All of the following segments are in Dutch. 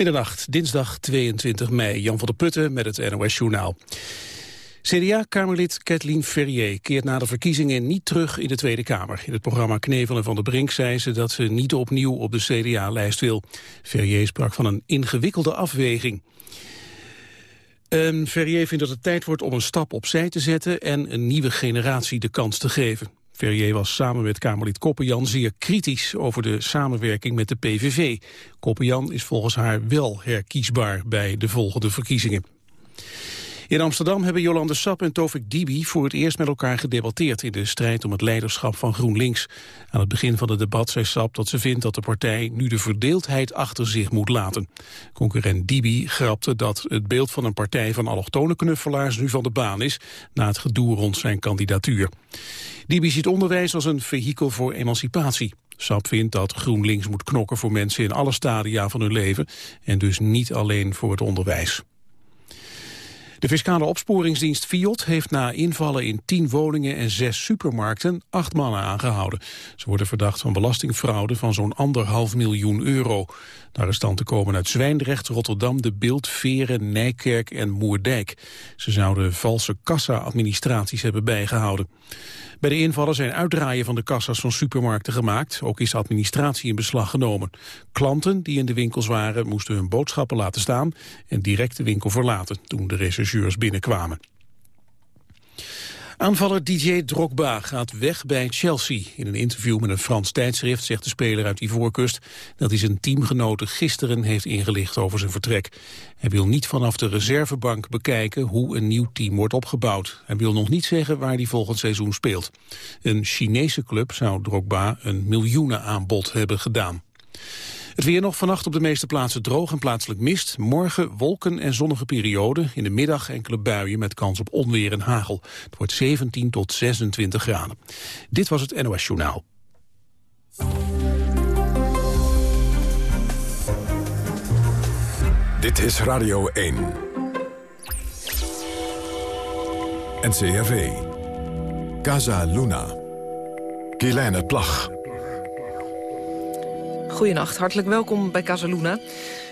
Middernacht, dinsdag 22 mei. Jan van der Putten met het NOS Journaal. CDA-kamerlid Kathleen Ferrier keert na de verkiezingen niet terug in de Tweede Kamer. In het programma Knevelen van de Brink zei ze dat ze niet opnieuw op de CDA-lijst wil. Ferrier sprak van een ingewikkelde afweging. En Ferrier vindt dat het tijd wordt om een stap opzij te zetten en een nieuwe generatie de kans te geven. Ferrier was samen met Kamerlid Koppenjan zeer kritisch over de samenwerking met de PVV. Koppenjan is volgens haar wel herkiesbaar bij de volgende verkiezingen. In Amsterdam hebben Jolande Sap en Tovik Dibi voor het eerst met elkaar gedebatteerd in de strijd om het leiderschap van GroenLinks. Aan het begin van het debat zei Sap dat ze vindt dat de partij nu de verdeeldheid achter zich moet laten. Concurrent Dibi grapte dat het beeld van een partij van allochtone knuffelaars nu van de baan is na het gedoe rond zijn kandidatuur. Dibi ziet onderwijs als een vehikel voor emancipatie. Sap vindt dat GroenLinks moet knokken voor mensen in alle stadia van hun leven en dus niet alleen voor het onderwijs. De fiscale opsporingsdienst FIOD heeft na invallen in tien woningen en zes supermarkten acht mannen aangehouden. Ze worden verdacht van belastingfraude van zo'n anderhalf miljoen euro. De arrestanten komen uit Zwijndrecht, Rotterdam, De Beeld, Veren, Nijkerk en Moerdijk. Ze zouden valse kassa-administraties hebben bijgehouden. Bij de invallen zijn uitdraaien van de kassa's van supermarkten gemaakt. Ook is administratie in beslag genomen. Klanten die in de winkels waren moesten hun boodschappen laten staan... en direct de winkel verlaten toen de binnenkwamen. Aanvaller DJ Drogba gaat weg bij Chelsea. In een interview met een Frans tijdschrift zegt de speler uit Ivoorkust... dat hij zijn teamgenoten gisteren heeft ingelicht over zijn vertrek. Hij wil niet vanaf de reservebank bekijken hoe een nieuw team wordt opgebouwd. Hij wil nog niet zeggen waar hij volgend seizoen speelt. Een Chinese club zou Drogba een miljoenenaanbod hebben gedaan. Het weer nog vannacht op de meeste plaatsen droog en plaatselijk mist. Morgen wolken en zonnige perioden. In de middag enkele buien met kans op onweer en hagel. Het wordt 17 tot 26 graden. Dit was het NOS Journaal. Dit is Radio 1. NCRV. Casa Luna. Kielijne Plag. Goedenacht, hartelijk welkom bij Casaluna.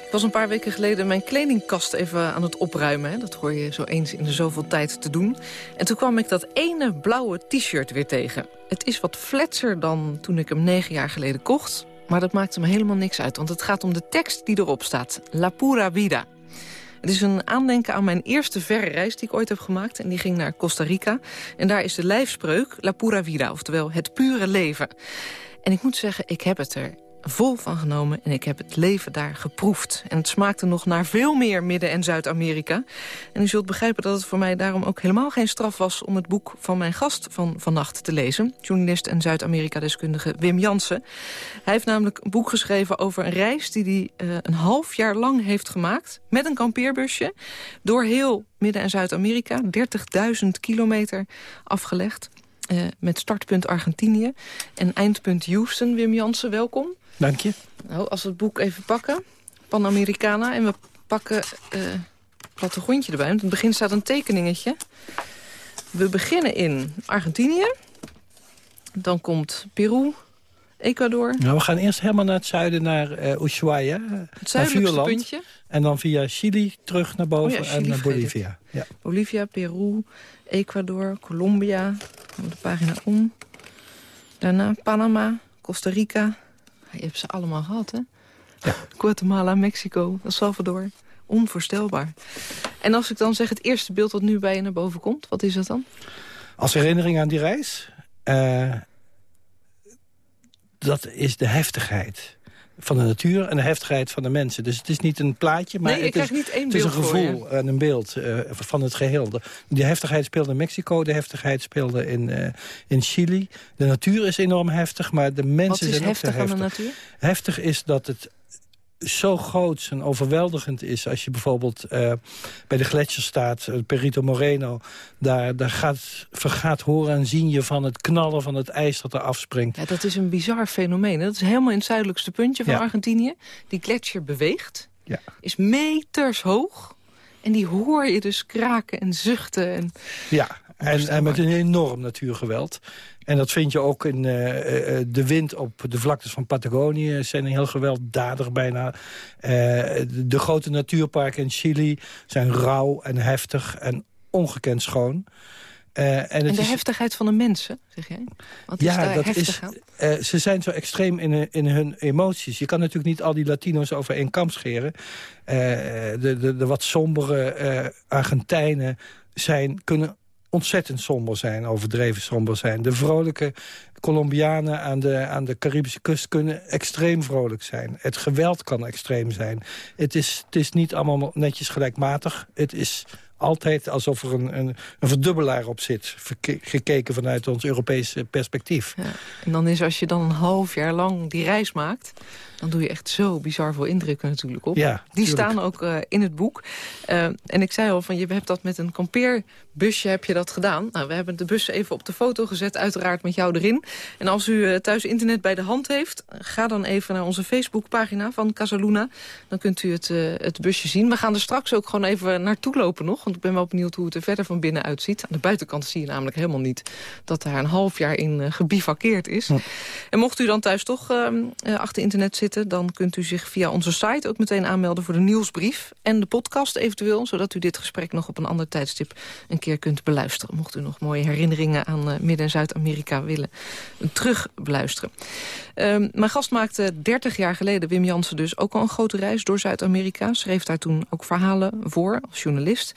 Ik was een paar weken geleden mijn kledingkast even aan het opruimen. Hè. Dat hoor je zo eens in de zoveel tijd te doen. En toen kwam ik dat ene blauwe t-shirt weer tegen. Het is wat fletser dan toen ik hem negen jaar geleden kocht. Maar dat maakte me helemaal niks uit, want het gaat om de tekst die erop staat. La pura vida. Het is een aandenken aan mijn eerste verre reis die ik ooit heb gemaakt. En die ging naar Costa Rica. En daar is de lijfspreuk La pura vida, oftewel het pure leven. En ik moet zeggen, ik heb het er vol van genomen en ik heb het leven daar geproefd. En het smaakte nog naar veel meer Midden- en Zuid-Amerika. En u zult begrijpen dat het voor mij daarom ook helemaal geen straf was... om het boek van mijn gast van vannacht te lezen. Journalist en Zuid-Amerika-deskundige Wim Jansen. Hij heeft namelijk een boek geschreven over een reis... die hij uh, een half jaar lang heeft gemaakt met een kampeerbusje... door heel Midden- en Zuid-Amerika, 30.000 kilometer afgelegd. Uh, met startpunt Argentinië en eindpunt Houston. Wim Jansen, welkom. Dank je. Nou, als we het boek even pakken, Panamericana... en we pakken uh, plattegrondje erbij, want in het begin staat een tekeningetje. We beginnen in Argentinië. Dan komt Peru, Ecuador. Nou, we gaan eerst helemaal naar het zuiden, naar uh, Ushuaia. Het zuidelijkste puntje. En dan via Chili terug naar boven oh ja, en naar Bolivia. Ja. Bolivia, Peru, Ecuador, Colombia. De pagina om. Daarna Panama, Costa Rica, je hebt ze allemaal gehad, hè? Ja. Guatemala, Mexico, El Salvador. Onvoorstelbaar. En als ik dan zeg het eerste beeld dat nu bij je naar boven komt, wat is dat dan? Als herinnering aan die reis? Uh, dat is de heftigheid van de natuur en de heftigheid van de mensen. Dus het is niet een plaatje, maar nee, het, is, het is, een gevoel en een beeld uh, van het geheel. De, heftigheid speelde in Mexico, de heftigheid speelde in, uh, in Chili. De natuur is enorm heftig, maar de mensen zijn ook heftig heftig. Aan de natuur? Heftig is dat het zo groot en overweldigend is... als je bijvoorbeeld uh, bij de gletsjer staat, uh, Perito Moreno... daar, daar gaat, vergaat horen en zien je van het knallen van het ijs dat er afspringt. Ja, dat is een bizar fenomeen. Dat is helemaal in het zuidelijkste puntje van ja. Argentinië. Die gletsjer beweegt, ja. is meters hoog... En die hoor je dus kraken en zuchten. En... Ja, en, en met een enorm natuurgeweld. En dat vind je ook in uh, de wind op de vlaktes van Patagonië. zijn heel gewelddadig bijna. Uh, de grote natuurparken in Chili zijn rauw en heftig en ongekend schoon. Uh, en, de heftigheid van de mensen, zeg jij? Wat ja, is daar dat heftig is, uh, ze zijn zo extreem in, in hun emoties. Je kan natuurlijk niet al die Latino's over één kam scheren. Uh, de, de, de, wat sombere Argentijnen zijn, kunnen ontzettend somber zijn, overdreven somber zijn. De vrolijke Colombianen aan de, aan de Caribische kust kunnen extreem vrolijk zijn. Het geweld kan extreem zijn. Het is, het is niet allemaal netjes gelijkmatig. Het is altijd alsof er een, een, een verdubbelaar op zit... gekeken vanuit ons Europese perspectief. Ja. En dan is als je dan een half jaar lang die reis maakt... dan doe je echt zo bizar veel indrukken natuurlijk op. Ja, die staan ook uh, in het boek. Uh, en ik zei al, van, je hebt dat met een kampeerbusje heb je dat gedaan. Nou, we hebben de bus even op de foto gezet, uiteraard met jou erin. En als u uh, thuis internet bij de hand heeft... ga dan even naar onze Facebookpagina van Casaluna. Dan kunt u het, het busje zien. We gaan er straks ook gewoon even naartoe lopen nog want ik ben wel benieuwd hoe het er verder van binnen uitziet. Aan de buitenkant zie je namelijk helemaal niet dat daar een half jaar in uh, gebivakkeerd is. En mocht u dan thuis toch uh, achter internet zitten... dan kunt u zich via onze site ook meteen aanmelden voor de nieuwsbrief... en de podcast eventueel, zodat u dit gesprek nog op een ander tijdstip... een keer kunt beluisteren. Mocht u nog mooie herinneringen aan uh, Midden- en Zuid-Amerika willen terug beluisteren. Ehm, mijn gast maakte 30 jaar geleden, Wim Jansen dus, ook al een grote reis door Zuid-Amerika. Schreef daar toen ook verhalen voor als journalist.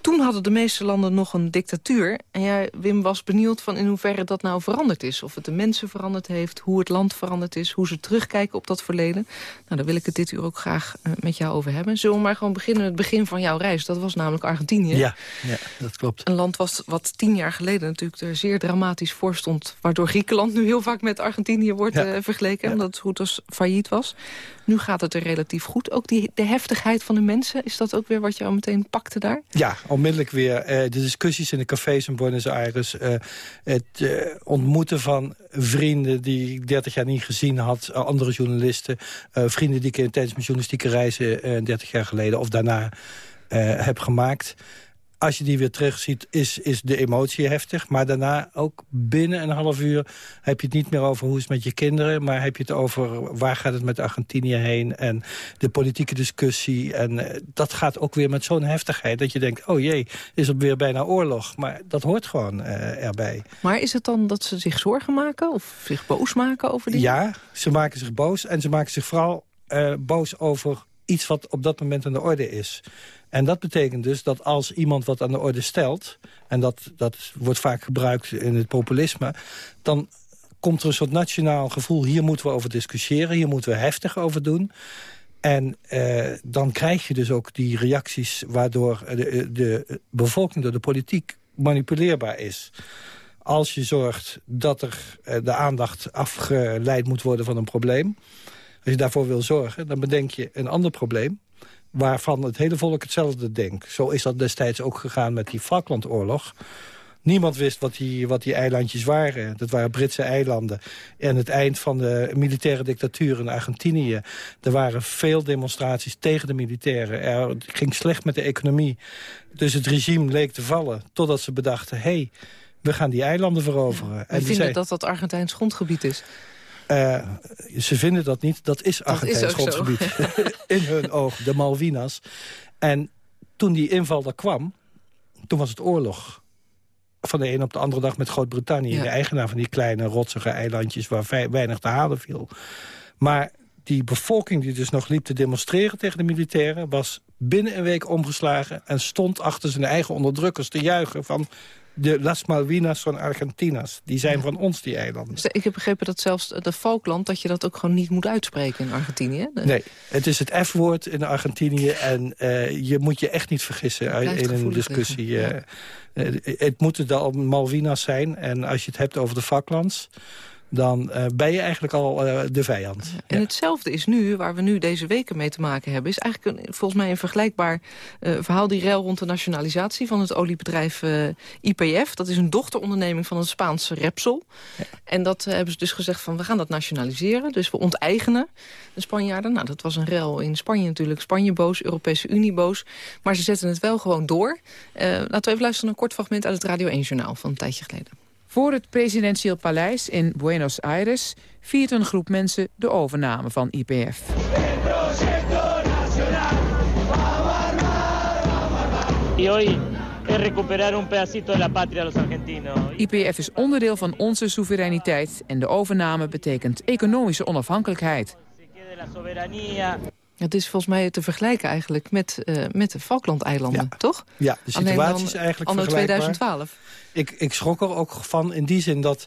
Toen hadden de meeste landen nog een dictatuur. En jij, Wim, was benieuwd van in hoeverre dat nou veranderd is. Of het de mensen veranderd heeft, hoe het land veranderd is... hoe ze terugkijken op dat verleden. Nou, daar wil ik het dit uur ook graag uh, met jou over hebben. Zullen we maar gewoon beginnen met het begin van jouw reis. Dat was namelijk Argentinië. Ja, ja dat klopt. Een land was, wat tien jaar geleden natuurlijk er zeer dramatisch voor stond... waardoor Griekenland nu heel vaak met Argentinië wordt ja. uh, vergeleken... omdat het goed als failliet was. Nu gaat het er relatief goed. Ook die, de heftigheid van de mensen, is dat ook weer wat jou meteen pakte daar? Ja, onmiddellijk weer. Uh, de discussies in de cafés in Buenos Aires. Uh, het uh, ontmoeten van vrienden die ik 30 jaar niet gezien had. andere journalisten. vrienden die ik tijdens mijn journalistieke reizen 30 jaar geleden of daarna heb gemaakt als je die weer terugziet, is, is de emotie heftig. Maar daarna ook binnen een half uur heb je het niet meer over hoe is het met je kinderen... maar heb je het over waar gaat het met Argentinië heen... en de politieke discussie. En uh, dat gaat ook weer met zo'n heftigheid dat je denkt... oh jee, is er weer bijna oorlog. Maar dat hoort gewoon uh, erbij. Maar is het dan dat ze zich zorgen maken of zich boos maken over die? Ja, ze maken zich boos en ze maken zich vooral uh, boos over iets wat op dat moment aan de orde is. En dat betekent dus dat als iemand wat aan de orde stelt... en dat, dat wordt vaak gebruikt in het populisme... dan komt er een soort nationaal gevoel... hier moeten we over discussiëren, hier moeten we heftig over doen... En eh, dan krijg je dus ook die reacties waardoor de, de bevolking door de politiek manipuleerbaar is. Als je zorgt dat er eh, de aandacht afgeleid moet worden van een probleem... als je daarvoor wil zorgen, dan bedenk je een ander probleem waarvan het hele volk hetzelfde denkt. Zo is dat destijds ook gegaan met die Falklandoorlog. Niemand wist wat die, wat die eilandjes waren. Dat waren Britse eilanden. En het eind van de militaire dictatuur in Argentinië. Er waren veel demonstraties tegen de militairen. Er ging slecht met de economie. Dus het regime leek te vallen. Totdat ze bedachten, hé, hey, we gaan die eilanden veroveren. Ja, en vinden zei, dat dat Argentijns grondgebied is. Uh, ze vinden dat niet. Dat is Argentijns grondgebied. In hun oog, de Malvinas. En toen die inval er kwam, toen was het oorlog. Van de een op de andere dag met Groot-Brittannië. Ja. De eigenaar van die kleine rotsige eilandjes waar weinig te halen viel. Maar die bevolking die dus nog liep te demonstreren tegen de militairen... was binnen een week omgeslagen en stond achter zijn eigen onderdrukkers te juichen van de Las Malvinas van Argentinas. Die zijn van ons, die eilanden. Dus ik heb begrepen dat zelfs de Falkland... dat je dat ook gewoon niet moet uitspreken in Argentinië. Nee, het is het F-woord in Argentinië... en uh, je moet je echt niet vergissen in een discussie. Uh, het moeten de Malvinas zijn. En als je het hebt over de Falklands dan uh, ben je eigenlijk al uh, de vijand. En ja. hetzelfde is nu, waar we nu deze weken mee te maken hebben... is eigenlijk een, volgens mij een vergelijkbaar uh, verhaal... die rel rond de nationalisatie van het oliebedrijf IPF. Dat is een dochteronderneming van het Spaanse Repsol. Ja. En dat hebben ze dus gezegd van, we gaan dat nationaliseren. Dus we onteigenen de Spanjaarden. Nou, dat was een rel in Spanje natuurlijk. Spanje boos, Europese Unie boos. Maar ze zetten het wel gewoon door. laten we even luisteren naar een kort fragment uit het Radio 1-journaal... van een tijdje geleden. Voor het presidentieel paleis in Buenos Aires viert een groep mensen de overname van IPF. IPF is onderdeel van onze soevereiniteit en de overname betekent economische onafhankelijkheid. Het is volgens mij te vergelijken eigenlijk met, uh, met de Falklandeilanden, ja. toch? Ja, de situatie is eigenlijk anno vergelijkbaar. 2012. Ik, ik schrok er ook van in die zin dat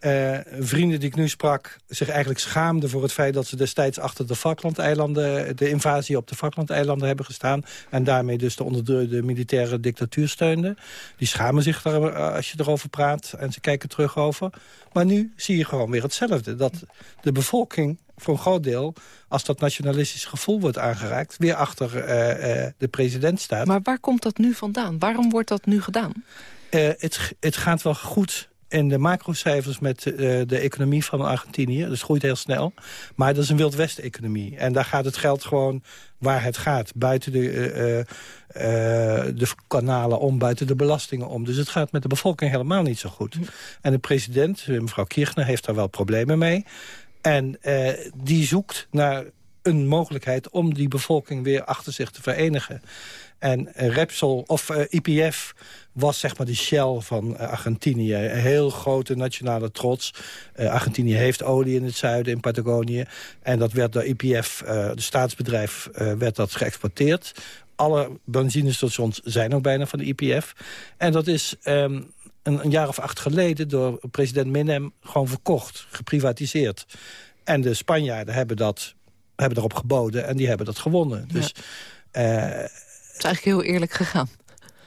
uh, vrienden die ik nu sprak... zich eigenlijk schaamden voor het feit dat ze destijds achter de Falklandeilanden... de invasie op de Falklandeilanden hebben gestaan... en daarmee dus de onder de, de militaire dictatuur steunden. Die schamen zich daar uh, als je erover praat en ze kijken terug over. Maar nu zie je gewoon weer hetzelfde. Dat de bevolking voor een groot deel, als dat nationalistisch gevoel wordt aangeraakt... weer achter uh, de president staat. Maar waar komt dat nu vandaan? Waarom wordt dat nu gedaan? Uh, het, het gaat wel goed in de macrocijfers met de economie van Argentinië. Dus groeit heel snel. Maar dat is een Wild West-economie. En daar gaat het geld gewoon waar het gaat. Buiten de, de kanalen om, buiten de belastingen om. Dus het gaat met de bevolking helemaal niet zo goed. En de president, mevrouw Kirchner, heeft daar wel problemen mee. En die zoekt naar een mogelijkheid om die bevolking weer achter zich te verenigen. En Repsol, of uh, IPF was zeg maar de shell van Argentinië. Een heel grote nationale trots. Argentinië heeft olie in het zuiden, in Patagonië. En dat werd door IPF, de staatsbedrijf, werd dat geëxporteerd. Alle benzinestations zijn ook bijna van de IPF. En dat is... Um, een, een, jaar of acht geleden door president Menem gewoon verkocht, geprivatiseerd. En de Spanjaarden hebben, dat, hebben erop geboden en die hebben dat gewonnen. Dus, ja. uh, het is eigenlijk heel eerlijk gegaan.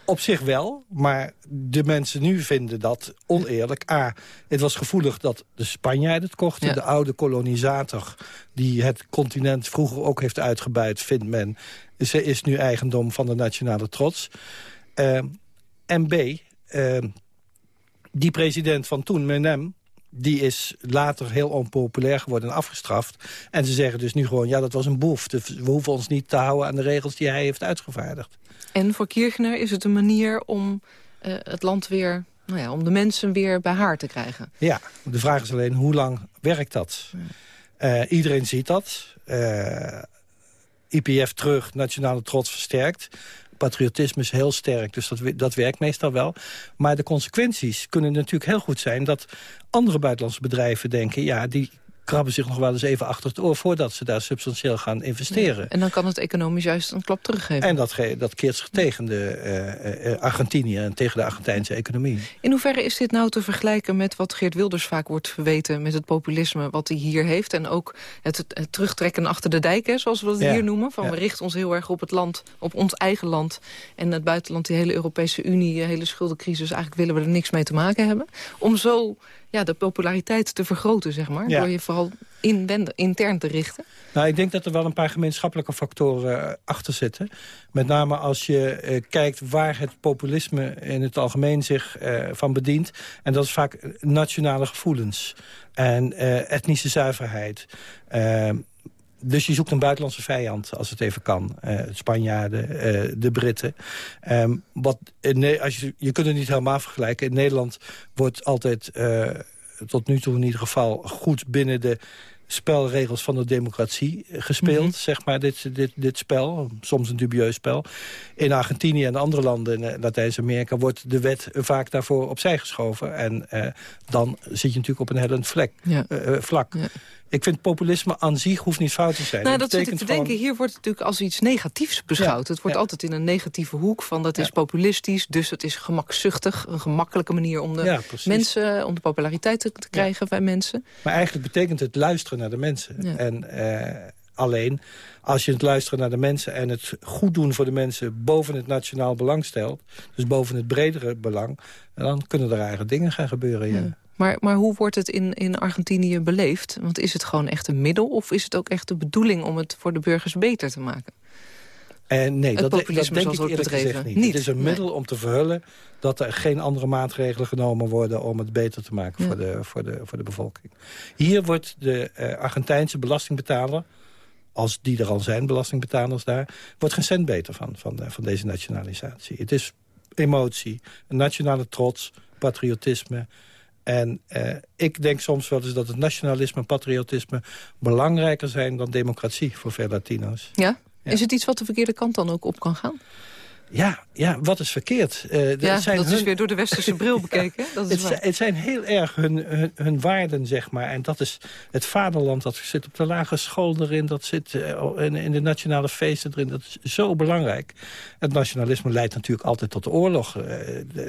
Op zich wel, maar de mensen nu vinden dat oneerlijk. A, het was gevoelig dat de Spanjaarden het kochten. Ja. De oude kolonisator die het continent vroeger ook heeft uitgebuit... vindt men, ze is nu eigendom van de nationale trots. Uh, en B, uh, die president van toen, Menem, die is later heel onpopulair geworden en afgestraft. En ze zeggen dus nu gewoon, ja, dat was een boef. Dus we hoeven ons niet te houden aan de regels die hij heeft uitgevaardigd. En voor Kirchner is het een manier om uh, het land weer... Nou ja, om de mensen weer bij haar te krijgen. Ja, de vraag is alleen, hoe lang werkt dat? Uh, iedereen ziet dat. Uh, IPF terug, nationale trots versterkt patriotisme is heel sterk, dus dat, dat werkt meestal wel. Maar de consequenties kunnen natuurlijk heel goed zijn... dat andere buitenlandse bedrijven denken... ja, die krabben zich nog wel eens even achter het oor... voordat ze daar substantieel gaan investeren. Ja, en dan kan het economisch juist een klap teruggeven. En dat, dat keert zich tegen de uh, uh, Argentinië en tegen de Argentijnse economie. In hoeverre is dit nou te vergelijken met wat Geert Wilders vaak wordt verweten... met het populisme wat hij hier heeft... en ook het, het terugtrekken achter de dijken, zoals we het ja. hier noemen? Van ja. we richten ons heel erg op het land, op ons eigen land... en het buitenland, die hele Europese Unie, de hele schuldencrisis... eigenlijk willen we er niks mee te maken hebben. Om zo ja, de populariteit te vergroten, zeg maar. Door je vooral inwend, intern te richten. Nou, ik denk dat er wel een paar gemeenschappelijke factoren uh, achter zitten. Met name als je uh, kijkt waar het populisme in het algemeen zich uh, van bedient. En dat is vaak nationale gevoelens. En etnische zuiverheid. Dus je zoekt een buitenlandse vijand, als het even kan. Uh, Spanjaarden, de Britten. Um, wat, nee, als je, je kunt het niet helemaal vergelijken. In Nederland wordt altijd, tot nu toe in ieder geval... goed binnen de spelregels van de democratie gespeeld, mm -hmm. zeg maar, dit, dit, dit spel. Soms een dubieus spel. In Argentinië en andere landen in Latijns-Amerika... wordt de wet vaak daarvoor opzij geschoven. En uh, dan zit je natuurlijk op een hellend vlek, ja. uh, vlak. Ja. Ik vind populisme aan zich hoeft niet fout te zijn. Nou, dat, dat zit ik te gewoon... denken. Hier wordt het natuurlijk als iets negatiefs beschouwd. Ja, het wordt ja. altijd in een negatieve hoek van dat is populistisch, dus het is gemakzuchtig. Een gemakkelijke manier om de mensen, om de populariteit te, te krijgen bij mensen. Maar eigenlijk betekent het luisteren naar de mensen. En uh, alleen als je het luisteren naar de mensen en het goed doen voor de mensen boven het nationaal belang stelt, dus boven het bredere belang, dan kunnen er eigen dingen gaan gebeuren. Ja. Maar, maar hoe wordt het in, in Argentinië beleefd? Want is het gewoon echt een middel of is het ook echt de bedoeling om het voor de burgers beter te maken? En nee, dat, dat, denk ik eerlijk bedreven. gezegd niet. niet. Het is een middel om te verhullen dat er geen andere maatregelen genomen worden... om het beter te maken voor, de, voor, de, voor de bevolking. Hier wordt de uh, Argentijnse belastingbetaler... als die er al zijn, belastingbetalers daar... wordt geen cent beter van, van, de, van deze nationalisatie. Het is emotie, nationale trots, patriotisme... En uh, ik denk soms wel eens dat het nationalisme en patriotisme... belangrijker zijn dan democratie voor veel Latino's. Ja? Is het iets wat de verkeerde kant dan ook op kan gaan? Ja, ja, wat is verkeerd? Uh, ja, zijn dat is weer door de westerse bril bekeken. Dat is het, het, zijn heel erg hun, hun, waarden, zeg maar. En dat is het vaderland, dat zit op de lagere school erin... dat zit uh, in, in, de nationale feesten erin. Dat is zo belangrijk. Het nationalisme leidt natuurlijk altijd tot oorlog. Uh,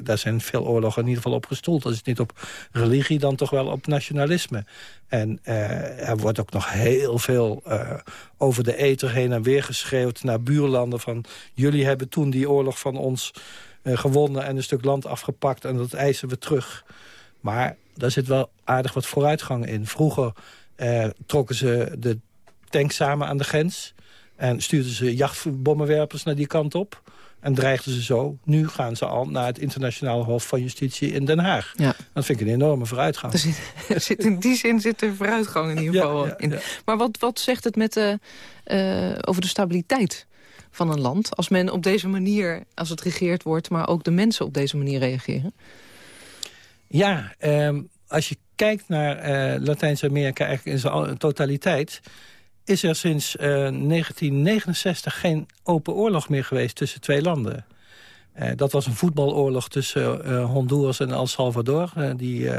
daar zijn veel oorlogen in ieder geval op gestoeld. Dat is niet op religie, dan toch wel op nationalisme. En er wordt ook nog heel veel over de ether heen en weer geschreeuwd... naar buurlanden van... jullie hebben toen die oorlog van ons uh, gewonnen... en een stuk land afgepakt en dat eisen we terug. Maar daar zit wel aardig wat vooruitgang in. Vroeger uh, trokken ze de tank samen aan de grens... en stuurden ze jachtbommenwerpers naar die kant op... En dreigden ze zo. Nu gaan ze al naar het internationale hof van justitie in Den Haag. Ja. Dat vind ik een enorme vooruitgang. Er zit, in die zin zit er vooruitgang in ieder geval in. Maar wat, wat zegt het met de, uh, over de stabiliteit van een land... als men op deze manier, als het regeerd wordt... maar ook de mensen op deze manier reageren? Ja, um, als je kijkt naar uh, Latijns-Amerika eigenlijk in zijn totaliteit is er sinds uh, eh, 1969 geen open oorlog meer geweest tussen twee landen. Uh, dat was een voetbaloorlog tussen uh, Honduras en El Salvador... die,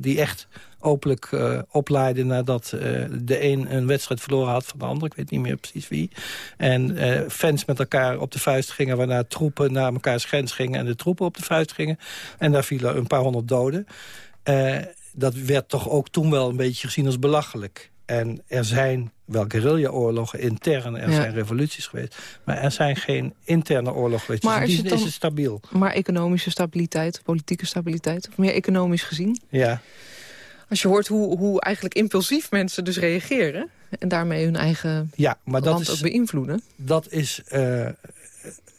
die echt openlijk oplaaide nadat de een een wedstrijd verloren had van de ander. Ik weet niet meer precies wie. En fans met elkaar op de vuist gingen... waarna troepen naar elkaars grens gingen en de troepen op de vuist gingen. En daar vielen een paar honderd doden. dat werd toch ook toen wel een beetje gezien als belachelijk. En er zijn wel guerrilla-oorlogen intern, er zijn revoluties geweest. Maar er zijn geen interne oorlogen geweest. Maar dus in die is het stabiel. Maar economische stabiliteit, politieke stabiliteit, of meer economisch gezien? Ja. Als je hoort hoe, hoe eigenlijk impulsief mensen dus reageren... en daarmee hun eigen ja, maar dat land is, ook beïnvloeden. Dat is uh,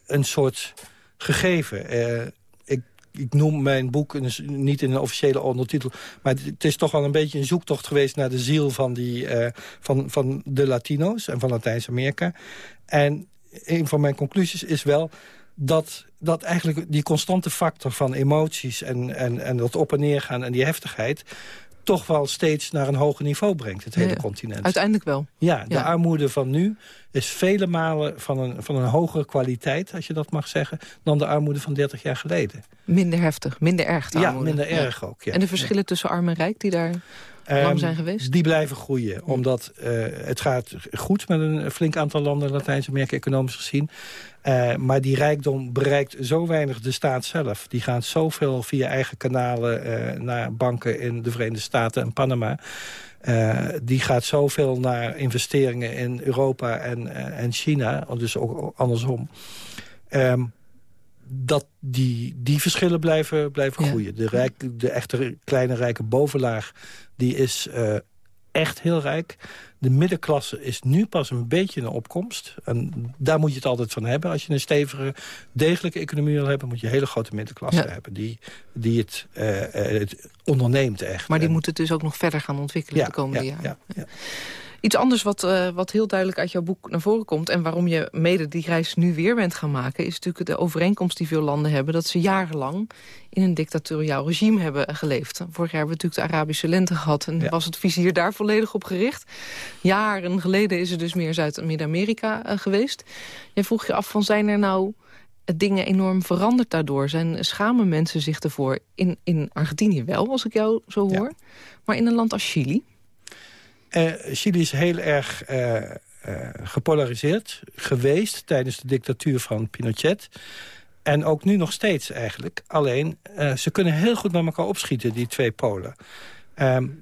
een soort gegeven. Uh, ik noem mijn boek niet in een officiële ondertitel... maar het is toch wel een beetje een zoektocht geweest... naar de ziel van, die, uh, van, van de Latino's en van Latijns-Amerika. En een van mijn conclusies is wel dat, dat eigenlijk die constante factor van emoties... en, en, en dat op en neer gaan en die heftigheid toch wel steeds naar een hoger niveau brengt, het hele continent. Uiteindelijk wel. Ja, de armoede van nu is vele malen van een, van een hogere kwaliteit, als je dat mag zeggen, dan de armoede van 30 jaar geleden. Minder heftig, minder erg Ja, minder erg ook. Ja. En de verschillen tussen arm en rijk die daar lang ehm, zijn geweest? Die blijven groeien, omdat uh, het gaat goed met een flink aantal landen Latijns-Amerika economisch gezien. Uh, maar die rijkdom bereikt zo weinig de staat zelf. Die gaat zoveel via eigen kanalen uh, naar banken in de Verenigde Staten en Panama. Uh, die gaat zoveel naar investeringen in Europa en, en China, dus ook andersom. Um, dat die, die verschillen blijven, blijven groeien. De, rijk, de echte kleine rijke bovenlaag die is uh, echt heel rijk. De middenklasse is nu pas een beetje een opkomst. En daar moet je het altijd van hebben. Als je een stevige, degelijke economie wil hebben... moet je een hele grote middenklasse hebben. Die, die het, uh, het onderneemt echt. Maar die moet het dus ook nog verder gaan ontwikkelen de komende ja, jaren. Ja, Iets anders wat, uh, wat heel duidelijk uit jouw boek naar voren komt... en waarom je mede die reis nu weer bent gaan maken... is natuurlijk de overeenkomst die veel landen hebben... dat ze jarenlang in een dictatoriaal regime hebben geleefd. Vorig jaar hebben we natuurlijk de Arabische lente gehad... en was het vizier daar volledig op gericht. Jaren geleden is er dus meer Zuid-Midden-Amerika uh, geweest. Jij vroeg je af van zijn er nou dingen enorm veranderd daardoor? Zijn, schamen mensen zich ervoor? In, in Argentinië wel, als ik jou zo hoor. Maar in een land als Chili... Uh, Chili is heel erg uh, uh, gepolariseerd geweest tijdens de dictatuur van Pinochet. En ook nu nog steeds eigenlijk. Alleen, ze kunnen heel goed met elkaar opschieten, die twee polen. Um,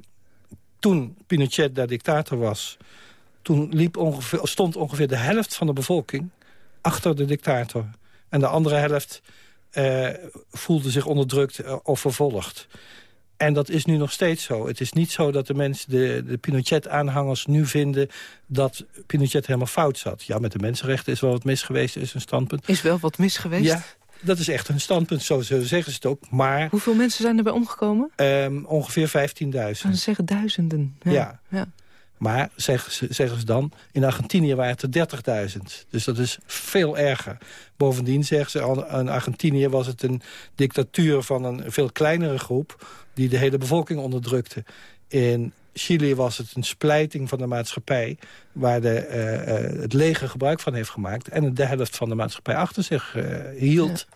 toen Pinochet daar dictator was... toen liep ongeveer, stond ongeveer de helft van de bevolking achter de dictator. En de andere helft voelde zich onderdrukt of vervolgd. En dat is nu nog steeds zo. Het is niet zo dat de mensen, de, de Pinochet-aanhangers nu vinden... dat Pinochet helemaal fout zat. Ja, met de mensenrechten is wel wat mis geweest, is een standpunt. Is wel wat mis geweest? Ja, dat is echt een standpunt, zo zeggen ze het ook. Maar, Hoeveel mensen zijn erbij omgekomen? Um, ongeveer 15.000. Ze zeggen duizenden. Ja. ja. ja. Maar, zeggen ze, zeggen ze dan, in Argentinië waren het er 30.000. Dus dat is veel erger. Bovendien, zeggen ze, in Argentinië was het een dictatuur van een veel kleinere groep... die de hele bevolking onderdrukte. In Chili was het een splijting van de maatschappij... waar de, uh, het leger gebruik van heeft gemaakt... en de helft van de maatschappij achter zich uh, hield.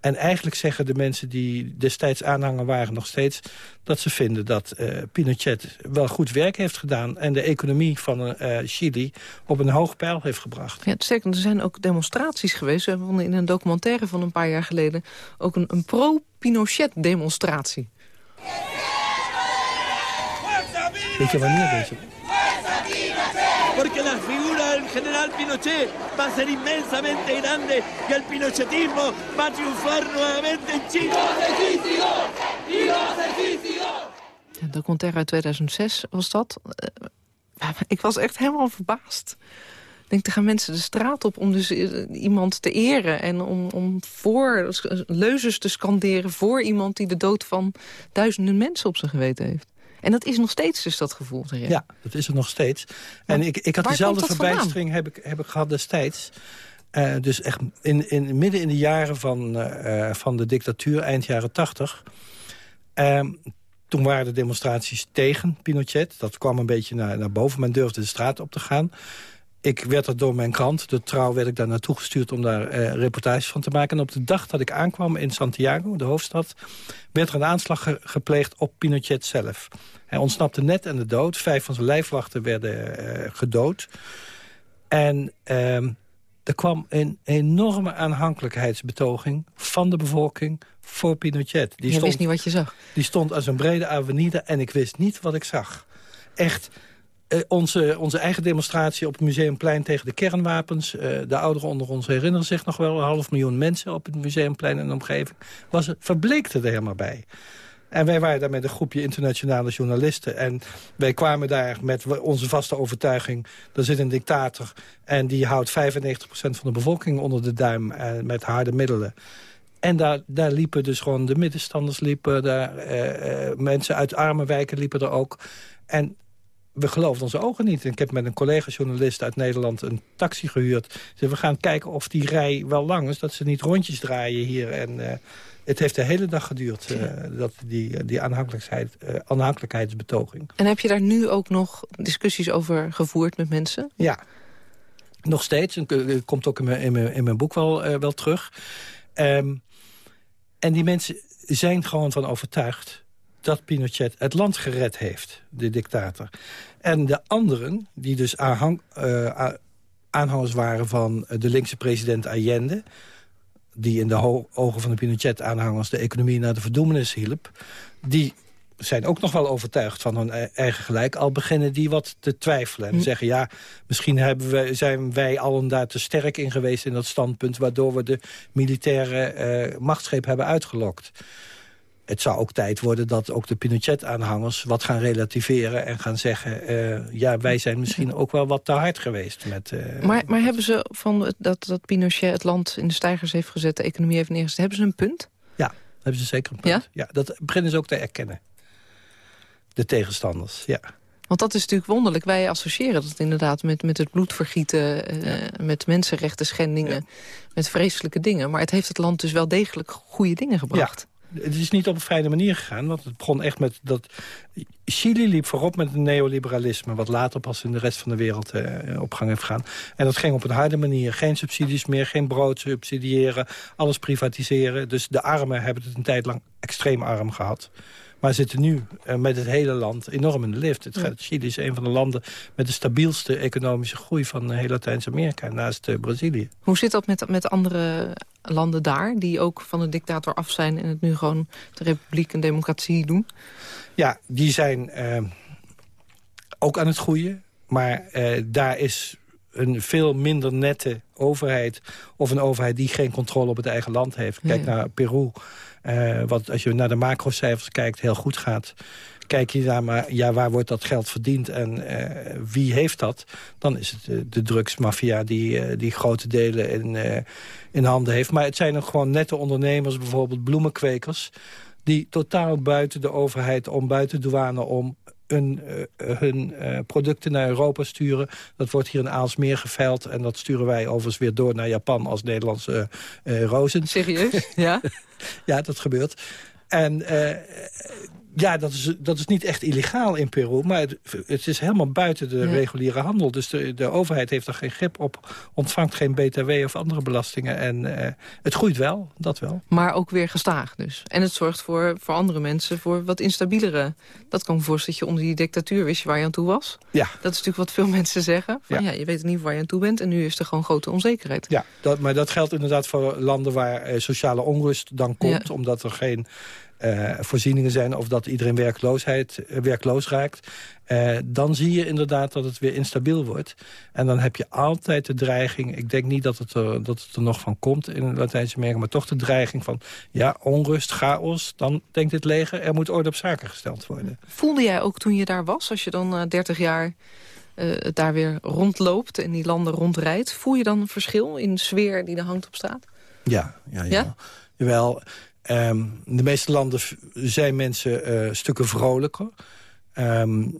En eigenlijk zeggen de mensen die destijds aanhanger waren nog steeds... dat ze vinden dat uh, Pinochet wel goed werk heeft gedaan... en de economie van uh, Chili op een hoog pijl heeft gebracht. Ja, zeker. Er zijn ook demonstraties geweest. We hebben in een documentaire van een paar jaar geleden... ook een, een pro-Pinochet-demonstratie. Weet je wanneer deze? porque la figura del general Pinochet va a ser inmensamente grande y el pinochetismo va a triunfar nuevamente en Chile. De documentaire uit 2006 was dat. Uh, ik was echt helemaal verbaasd. Ik denk, er gaan mensen de straat op om dus eh, iemand te eren... en om, om voor leuzes te scanderen voor iemand die de dood van duizenden mensen op zijn geweten heeft. En dat is nog steeds dus dat gevoel erin. Ja, dat is er nog steeds. En ik, ik had dezelfde verbijstering heb ik, heb ik gehad destijds. Uh, dus echt in, in, midden in de jaren van, uh, van de dictatuur, eind jaren tachtig... Uh, toen waren de demonstraties tegen Pinochet. Dat kwam een beetje naar, naar boven. Men durfde de straat op te gaan. Ik werd er door mijn krant, de Trouw, werd ik daar naartoe gestuurd... om daar uh, reportages van te maken. En op de dag dat ik aankwam in Santiago, de hoofdstad... werd er een aanslag gepleegd op Pinochet zelf. Hij ontsnapte net aan de dood. Vijf van zijn lijfwachten werden uh, gedood. En uh, er kwam een enorme aanhankelijkheidsbetoging van de bevolking voor Pinochet. Die je stond, wist niet wat je zag? Die stond als een brede avenue en ik wist niet wat ik zag. Echt, uh, onze, onze eigen demonstratie op het Museumplein tegen de kernwapens... Uh, de ouderen onder ons herinneren zich nog wel... een half miljoen mensen op het Museumplein en de omgeving... Was, verbleekte er helemaal bij. En wij waren daar met een groepje internationale journalisten. En wij kwamen daar met onze vaste overtuiging... er zit een dictator en die houdt 95% van de bevolking onder de duim... Eh, met harde middelen. En daar, daar liepen dus gewoon de middenstanders liepen. Daar, eh, eh, mensen uit arme wijken liepen er ook. En we geloofden onze ogen niet. En ik heb met een collega-journalist uit Nederland een taxi gehuurd. Ze we gaan kijken of die rij wel lang is. Dat ze niet rondjes draaien hier. En uh, het heeft de hele dag geduurd, uh, dat, die, die aanhankelijkheid, uh, aanhankelijkheidsbetoging. En heb je daar nu ook nog discussies over gevoerd met mensen? Ja, nog steeds. Het komt ook in mijn, in mijn, in mijn boek wel, wel terug. Um, en die mensen zijn gewoon van overtuigd dat Pinochet het land gered heeft, de dictator. En de anderen, die dus aanhang, uh, aanhangers waren van de linkse president Allende... die in de ogen van de Pinochet-aanhangers de economie naar de verdoemenis hielp... die zijn ook nog wel overtuigd van hun e-, eigen gelijk... al beginnen die wat te twijfelen. En hm. zeggen, ja, misschien hebben we, zijn wij allen daar te sterk in geweest... in dat standpunt, waardoor we de militaire uh, machtsgreep hebben uitgelokt het zou ook tijd worden dat ook de Pinochet-aanhangers wat gaan relativeren... en gaan zeggen, uh, ja, wij zijn misschien ook wel wat te hard geweest. Met, uh, maar, maar hebben ze van dat, dat Pinochet het land in de stijgers heeft gezet... de economie heeft neergezet, hebben ze een punt? Ja, hebben ze zeker een punt. Ja? ja dat beginnen ze ook te erkennen. De tegenstanders, ja. Want dat is natuurlijk wonderlijk. Wij associëren dat inderdaad met, met het bloedvergieten... Uh, ja. met mensenrechten schendingen, ja. met vreselijke dingen. Maar het heeft het land dus wel degelijk goede dingen gebracht. Het is niet op een fijne manier gegaan. Want het begon echt met dat... Chili liep voorop met het neoliberalisme... wat later pas in de rest van de wereld eh, op gang heeft gegaan. En dat ging op een harde manier. Geen subsidies meer, geen brood subsidiëren, alles privatiseren. Dus de armen hebben het een tijd lang extreem arm gehad. Maar zitten nu uh, met het hele land enorm in de lift. Het. Chili is een van de landen met de stabielste economische groei van heel Latijns-Amerika, naast uh, Brazilië. Hoe zit dat met, met andere landen daar, die ook van de dictator af zijn... en het nu gewoon de republiek en democratie doen? Ja, die zijn uh, ook aan het groeien. Maar daar is een veel minder nette overheid... of een overheid die geen controle op het eigen land heeft. Kijk naar Peru, uh, wat als je naar de macrocijfers kijkt heel goed gaat kijk je naar maar, ja, waar wordt dat geld verdiend en uh, wie heeft dat... dan is het de, drugsmafia die, uh, die grote delen in, in handen heeft. Maar het zijn ook gewoon nette ondernemers, bijvoorbeeld bloemenkwekers... die totaal buiten de overheid om, buiten douane om hun, hun producten naar Europa sturen. Dat wordt hier in Aalsmeer geveild. En dat sturen wij overigens weer door naar Japan als Nederlandse rozen. Serieus? Ja? ja, dat gebeurt. En ja, dat is, dat is niet echt illegaal in Peru, maar het, het is helemaal buiten de reguliere handel. Dus de, de overheid heeft er geen grip op, ontvangt geen btw of andere belastingen. En uh, het groeit wel, dat wel. Maar ook weer gestaag dus. En het zorgt voor, voor andere mensen voor wat instabielere... Dat kan me voorstellen dat je onder die dictatuur wist je waar je aan toe was. Ja. Dat is natuurlijk wat veel mensen zeggen. Van, ja. ja. je weet niet waar je aan toe bent en nu is er gewoon grote onzekerheid. Ja, dat, maar dat geldt inderdaad voor landen waar uh, sociale onrust dan komt... omdat er geen uh, voorzieningen zijn... of dat iedereen werkloosheid, uh, werkloos raakt... Uh, dan zie je inderdaad dat het weer instabiel wordt. En dan heb je altijd de dreiging... ik denk niet dat het er, dat het er nog van komt in Latijns-Amerika... maar toch de dreiging van ja, onrust, chaos. Dan denkt het leger, er moet orde op zaken gesteld worden. Voelde jij ook toen je daar was, als je dan 30 jaar... Daar weer rondloopt en die landen rondrijdt. Voel je dan een verschil in de sfeer die er hangt op straat? Ja, ja, ja. ja? Jawel, Um, de meeste landen zijn mensen uh, stukken vrolijker. Um,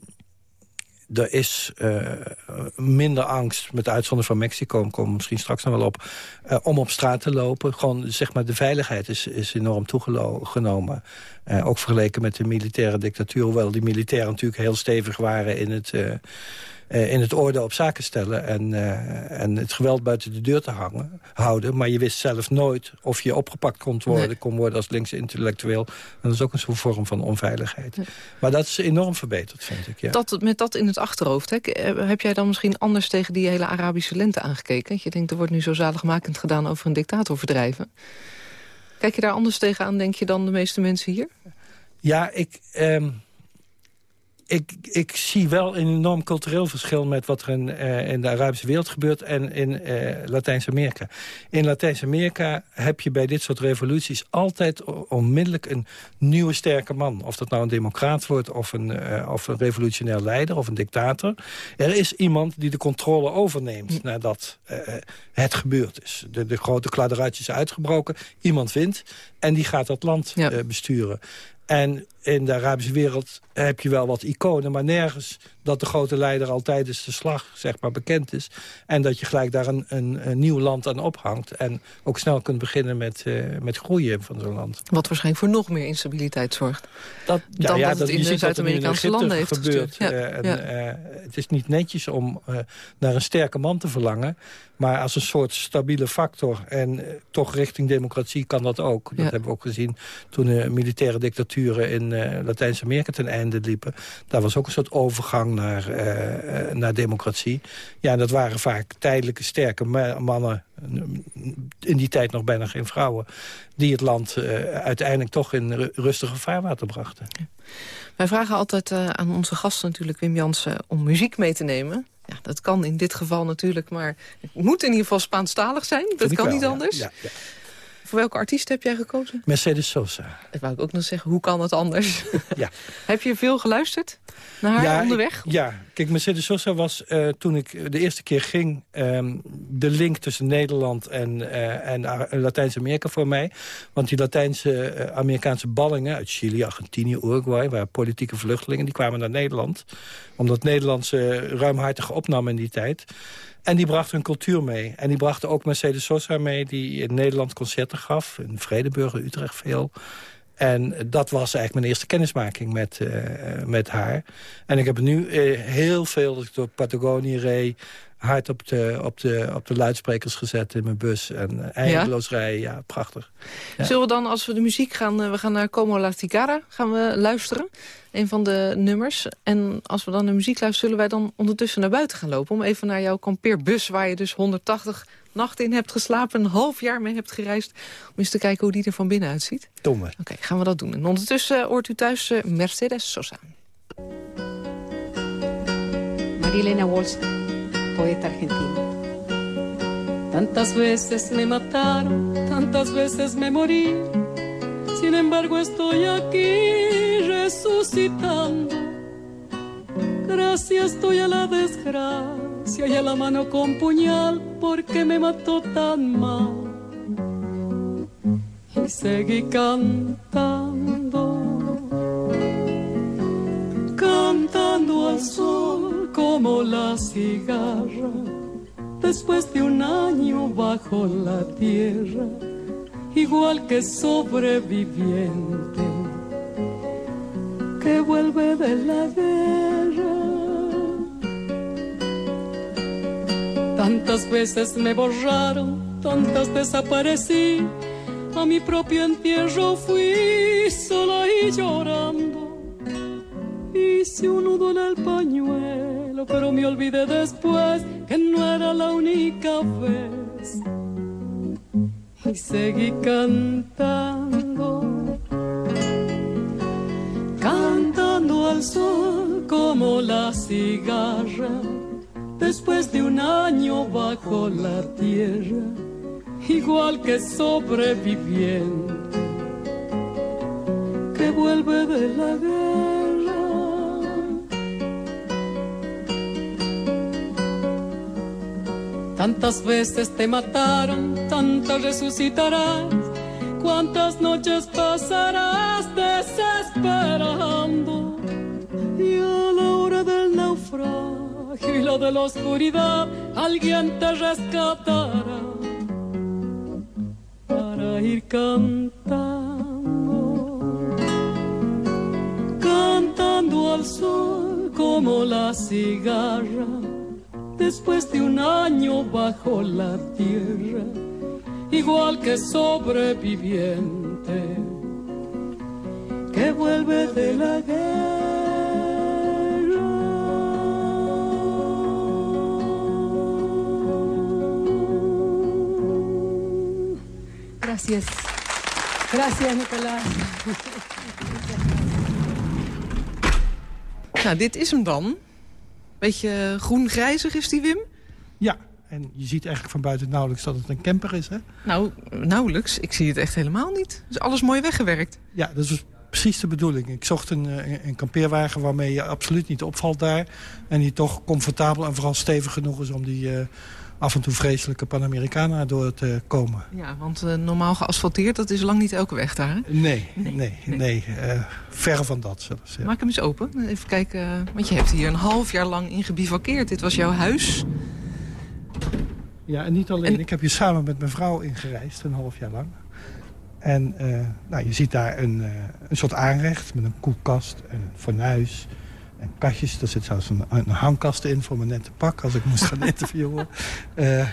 er is uh, minder angst, met uitzondering van Mexico... komen we misschien straks nog wel op, uh, om op straat te lopen. Gewoon, zeg maar, de veiligheid is, is enorm toegenomen. Ook vergeleken met de militaire dictatuur. Hoewel die militairen natuurlijk heel stevig waren in het uh, in het orde op zaken stellen... En, uh, en het geweld buiten de deur te hangen, houden. Maar je wist zelf nooit of je opgepakt kon worden, nee. kon worden als linkse intellectueel. En dat is ook een soort vorm van onveiligheid. Maar dat is enorm verbeterd, vind ik. Ja. Dat, met dat in het achterhoofd, hè, heb jij dan misschien anders tegen die hele Arabische lente aangekeken? Je denkt, er wordt nu zo zaligmakend gedaan over een dictator verdrijven. Kijk je daar anders tegenaan, denk je, dan de meeste mensen hier? Ja, ik... Um ik, ik zie wel een enorm cultureel verschil met wat er in, uh, in de Arabische wereld gebeurt en in uh, Latijns-Amerika. In Latijns-Amerika heb je bij dit soort revoluties altijd onmiddellijk een nieuwe sterke man. Of dat nou een democraat wordt of een, uh, of een revolutionair leider of een dictator. Er is iemand die de controle overneemt nadat het gebeurd is. De, de grote kladderaatjes uitgebroken, iemand wint en die gaat dat land ja. besturen. En in de Arabische wereld heb je wel wat iconen... maar nergens dat de grote leider al tijdens de slag zeg maar, bekend is. En dat je gelijk daar een, een, een nieuw land aan ophangt. En ook snel kunt beginnen met, uh, met groeien van zo'n land. Wat waarschijnlijk voor nog meer instabiliteit zorgt. Dat, ja, dan ja, dat, dat het in de Zuid-Amerikaanse landen heeft gebeurd. Ja, uh, en, uh, het is niet netjes om naar een sterke man te verlangen. Maar als een soort stabiele factor. En toch richting democratie kan dat ook. Dat hebben we ook gezien toen de militaire dictaturen in Latijns-Amerika ten einde liepen. Daar was ook een soort overgang naar, uh, naar democratie. Ja, dat waren vaak tijdelijke sterke mannen, in die tijd nog bijna geen vrouwen... die het land uh, uiteindelijk toch in rustige vaarwater brachten. Ja. Wij vragen altijd uh, aan onze gasten natuurlijk, Wim Jansen, om muziek mee te nemen. Ja, dat kan in dit geval natuurlijk, maar het moet in ieder geval Spaanstalig zijn. Dat kan wel, niet anders. Ja, ja. Voor welke artiest heb jij gekozen? Mercedes Sosa. Dat wou ik ook nog zeggen, hoe kan het anders? Ja. heb je veel geluisterd naar haar ja, onderweg? Ik, ja, kijk, Mercedes Sosa was uh, toen ik de eerste keer ging... Um, de link tussen Nederland en, uh, en Latijns-Amerika voor mij. Want die Latijnse-Amerikaanse ballingen uit Chili, Argentinië, Uruguay... waren politieke vluchtelingen, die kwamen naar Nederland. Omdat Nederland ze ruimhartig opnam in die tijd... En die brachten hun cultuur mee. En die brachten ook Mercedes Sosa mee, die in Nederland concerten gaf. In Vredeburg, Utrecht veel. En dat was eigenlijk mijn eerste kennismaking met, uh, met haar. En ik heb nu uh, heel veel, dat ik door Patagonië reed... hard op de, op, de, op de luidsprekers gezet in mijn bus. En eindeloos ja? rijden, ja, prachtig. Ja. Zullen we dan, als we de muziek gaan... we gaan naar Como La Tigara, gaan we luisteren een van de nummers. En als we dan naar muziek luisteren, zullen wij dan ondertussen naar buiten gaan lopen... om even naar jouw kampeerbus, waar je dus 180 nachten in hebt geslapen... een half jaar mee hebt gereisd, om eens te kijken hoe die er van binnen uitziet. Domme. Oké, okay, gaan we dat doen. En ondertussen uh, hoort u thuis uh, Mercedes Sosa. Marilena Walsh. Poeta argentino. Tantas veces me mataron, tantas veces me morí. Sin embargo estoy aquí resucitando. Gracias estoy a la desgracia y a la mano con puñal porque me mató tan mal. Y seguí cantando, cantando al sol como la cigarra después de un año bajo la tierra, igual que sobreviviente que vuelve de la guerra. Tantas veces me borraron, tantas desaparecí, a mi propio entierro fui sola y llorando. Hice un nudo en el pañuelo, pero me olvidé después que no era la única vez. Y seguí cantando, cantando al sol como la cigarra, después de un año bajo la tierra, igual que sobreviviente que vuelve de la guerra. Tantas veces te mataron, tantas resucitarás. Cuántas noches pasarás desesperando. Y a la hora del naufragio y la de la oscuridad, alguien te rescatará para ir cantando. Cantando al sol como la cigarra después de un año bajo la tierra, igual que sobreviviente que vuelve de la guerra. Gracias. Gracias, Nicolás. Nou, dit is hem dan. Beetje groen-grijzig is die, Wim? Ja, en je ziet eigenlijk van buiten nauwelijks dat het een camper is, hè? Nou, nauwelijks. Ik zie het echt helemaal niet. Is alles mooi weggewerkt. Ja, dat is precies de bedoeling. Ik zocht een, eh, een kampeerwagen waarmee je absoluut niet opvalt daar. En die toch comfortabel en vooral stevig genoeg is om die... Uh, af en toe vreselijke Panamericana door te komen. Ja, want uh, normaal geasfalteerd, dat is lang niet elke weg daar, hè? Nee, nee, nee. nee uh, ver van dat zelfs. Ja. Maak hem eens open. Even kijken, want je hebt hier een half jaar lang in gebivakkeerd. Dit was jouw huis. Ja, en niet alleen. En... Ik heb hier samen met mijn vrouw ingereisd, een half jaar lang. En uh, nou, je ziet daar een, een soort aanrecht met een koelkast en een fornuis en kastjes. Er zit zelfs een, een hangkast in voor me net te pak als ik moest gaan interviewen. Uh,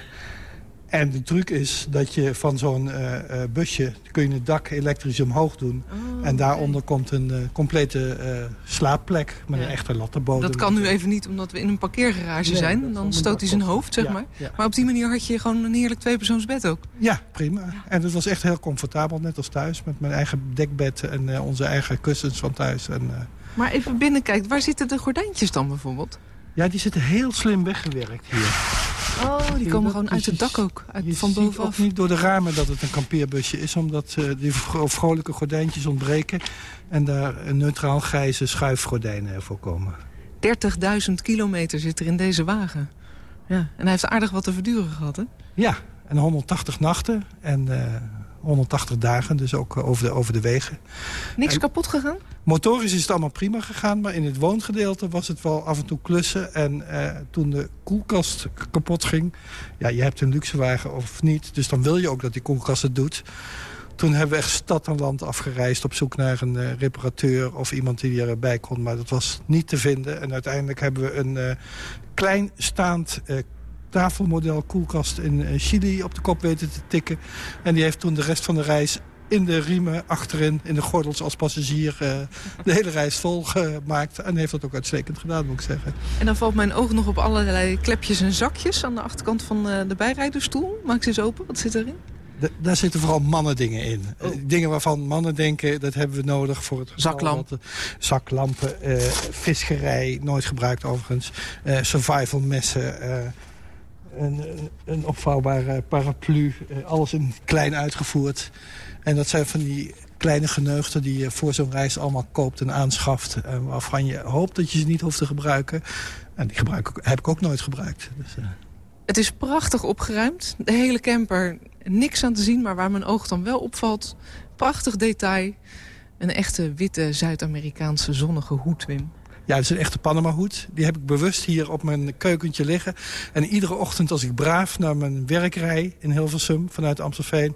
en de truc is dat je van zo'n uh, uh, busje... kun je het dak elektrisch omhoog doen. Oh, en daaronder okay. komt een complete slaapplek met ja. een echte lattenbodem. Dat kan nu even niet omdat we in een parkeergarage nee, zijn. Dan stoot hij zijn hoofd, zeg ja, maar. Ja. Maar op die manier had je gewoon een heerlijk tweepersoonsbed ook. Ja, prima. En het was echt heel comfortabel, net als thuis. Met mijn eigen dekbed en onze eigen kussens van thuis. En, maar even binnenkijkt, waar zitten de gordijntjes dan bijvoorbeeld? Ja, die zitten heel slim weggewerkt hier. Oh, die komen gewoon uit het dak ook, uit, je van bovenaf. ook niet door de ramen dat het een kampeerbusje is... omdat uh, die vrolijke gordijntjes ontbreken... en daar een neutraal grijze schuifgordijnen voor komen. 30.000 kilometer zit er in deze wagen. Ja, en hij heeft aardig wat te verduren gehad, hè? Ja, en 180 nachten en... Uh, 180 dagen, dus ook over de, over de wegen. Niks en kapot gegaan? Motorisch is het allemaal prima gegaan, maar in het woongedeelte was het wel af en toe klussen. En uh, toen de koelkast kapot ging, ja, je hebt een luxewagen of niet, dus dan wil je ook dat die koelkast het doet. Toen hebben we echt stad en land afgereisd op zoek naar een uh, reparateur of iemand die erbij kon. Maar dat was niet te vinden. En uiteindelijk hebben we een uh, klein staand tafelmodel koelkast in Chili op de kop weten te tikken. En die heeft toen de rest van de reis in de riemen, achterin, in de gordels als passagier... Uh, de hele reis vol gemaakt. En heeft dat ook uitstekend gedaan, moet ik zeggen. En dan valt mijn oog nog op allerlei klepjes en zakjes... aan de achterkant van uh, de bijrijdersstoel. Maak ze eens open, wat zit erin? De, daar zitten vooral mannendingen in. Oh. Dingen waarvan mannen denken, dat hebben we nodig voor het Zaklamp. Dat, zaklampen, uh, visgerij, nooit gebruikt overigens. survival messen een, een opvouwbare paraplu. eh, alles in klein uitgevoerd. En dat zijn van die kleine geneugten die je voor zo'n reis allemaal koopt en aanschaft. eh, waarvan je hoopt dat je ze niet hoeft te gebruiken. En die gebruik ik, heb ik ook nooit gebruikt. Dus, eh, Het is prachtig opgeruimd. De hele camper, niks aan te zien, maar waar mijn oog dan wel opvalt... prachtig detail. Een echte witte Zuid-Amerikaanse zonnige hoed, Wim. Ja, het is een echte Panama-hoed. Die heb ik bewust hier op mijn keukentje liggen. En iedere ochtend als ik braaf naar mijn werk rij in Hilversum vanuit Amstelveen...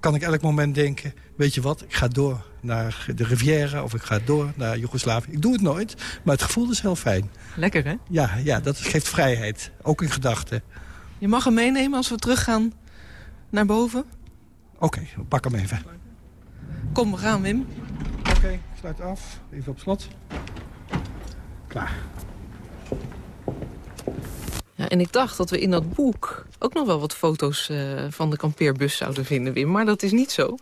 kan ik elk moment denken, weet je wat, ik ga door naar de Riviera... of ik ga door naar Joegoslavië. Ik doe het nooit, maar het gevoel is heel fijn. Lekker, hè? Ja, ja dat geeft vrijheid, ook in gedachten. Je mag hem meenemen als we teruggaan naar boven. Oké, pak hem even. Kom, we gaan, Wim. Oké, sluit af. Even op slot. Klaar. Ja, en ik dacht dat we in dat boek ook nog wel wat foto's eh, van de kampeerbus zouden vinden, Wim. Maar dat is niet zo.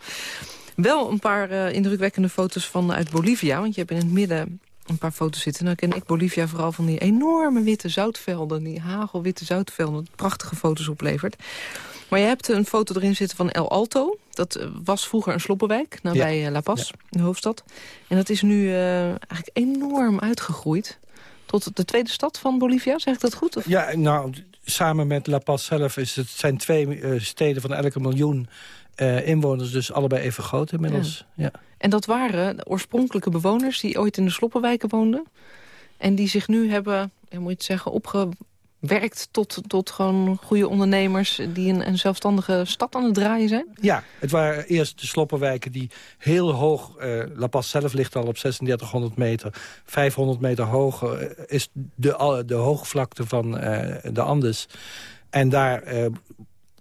Wel een paar eh, indrukwekkende foto's van uit Bolivia. Want je hebt in het midden een paar foto's zitten. Nou ken ik Bolivia vooral van die enorme witte zoutvelden. Die hagelwitte zoutvelden. Prachtige foto's oplevert. Maar je hebt een foto erin zitten van El Alto. Dat eh, was vroeger een sloppenwijk, nabij eh, La Paz, de hoofdstad. En dat is nu eh, eigenlijk enorm uitgegroeid. Tot de tweede stad van Bolivia, zeg ik dat goed? Of? Ja, nou, samen met La Paz zelf is het, zijn twee steden van elke miljoen inwoners... dus allebei even groot inmiddels. Ja. En dat waren de oorspronkelijke bewoners die ooit in de sloppenwijken woonden. En die zich nu hebben, moet je het zeggen, opgewerkt tot, tot gewoon goede ondernemers... die een, zelfstandige stad aan het draaien zijn. Ja, het waren eerst de sloppenwijken die heel hoog... eh, La Paz zelf ligt al op 3600 meter. 500 meter hoger eh, is de, de hoogvlakte van eh, de Andes. En daar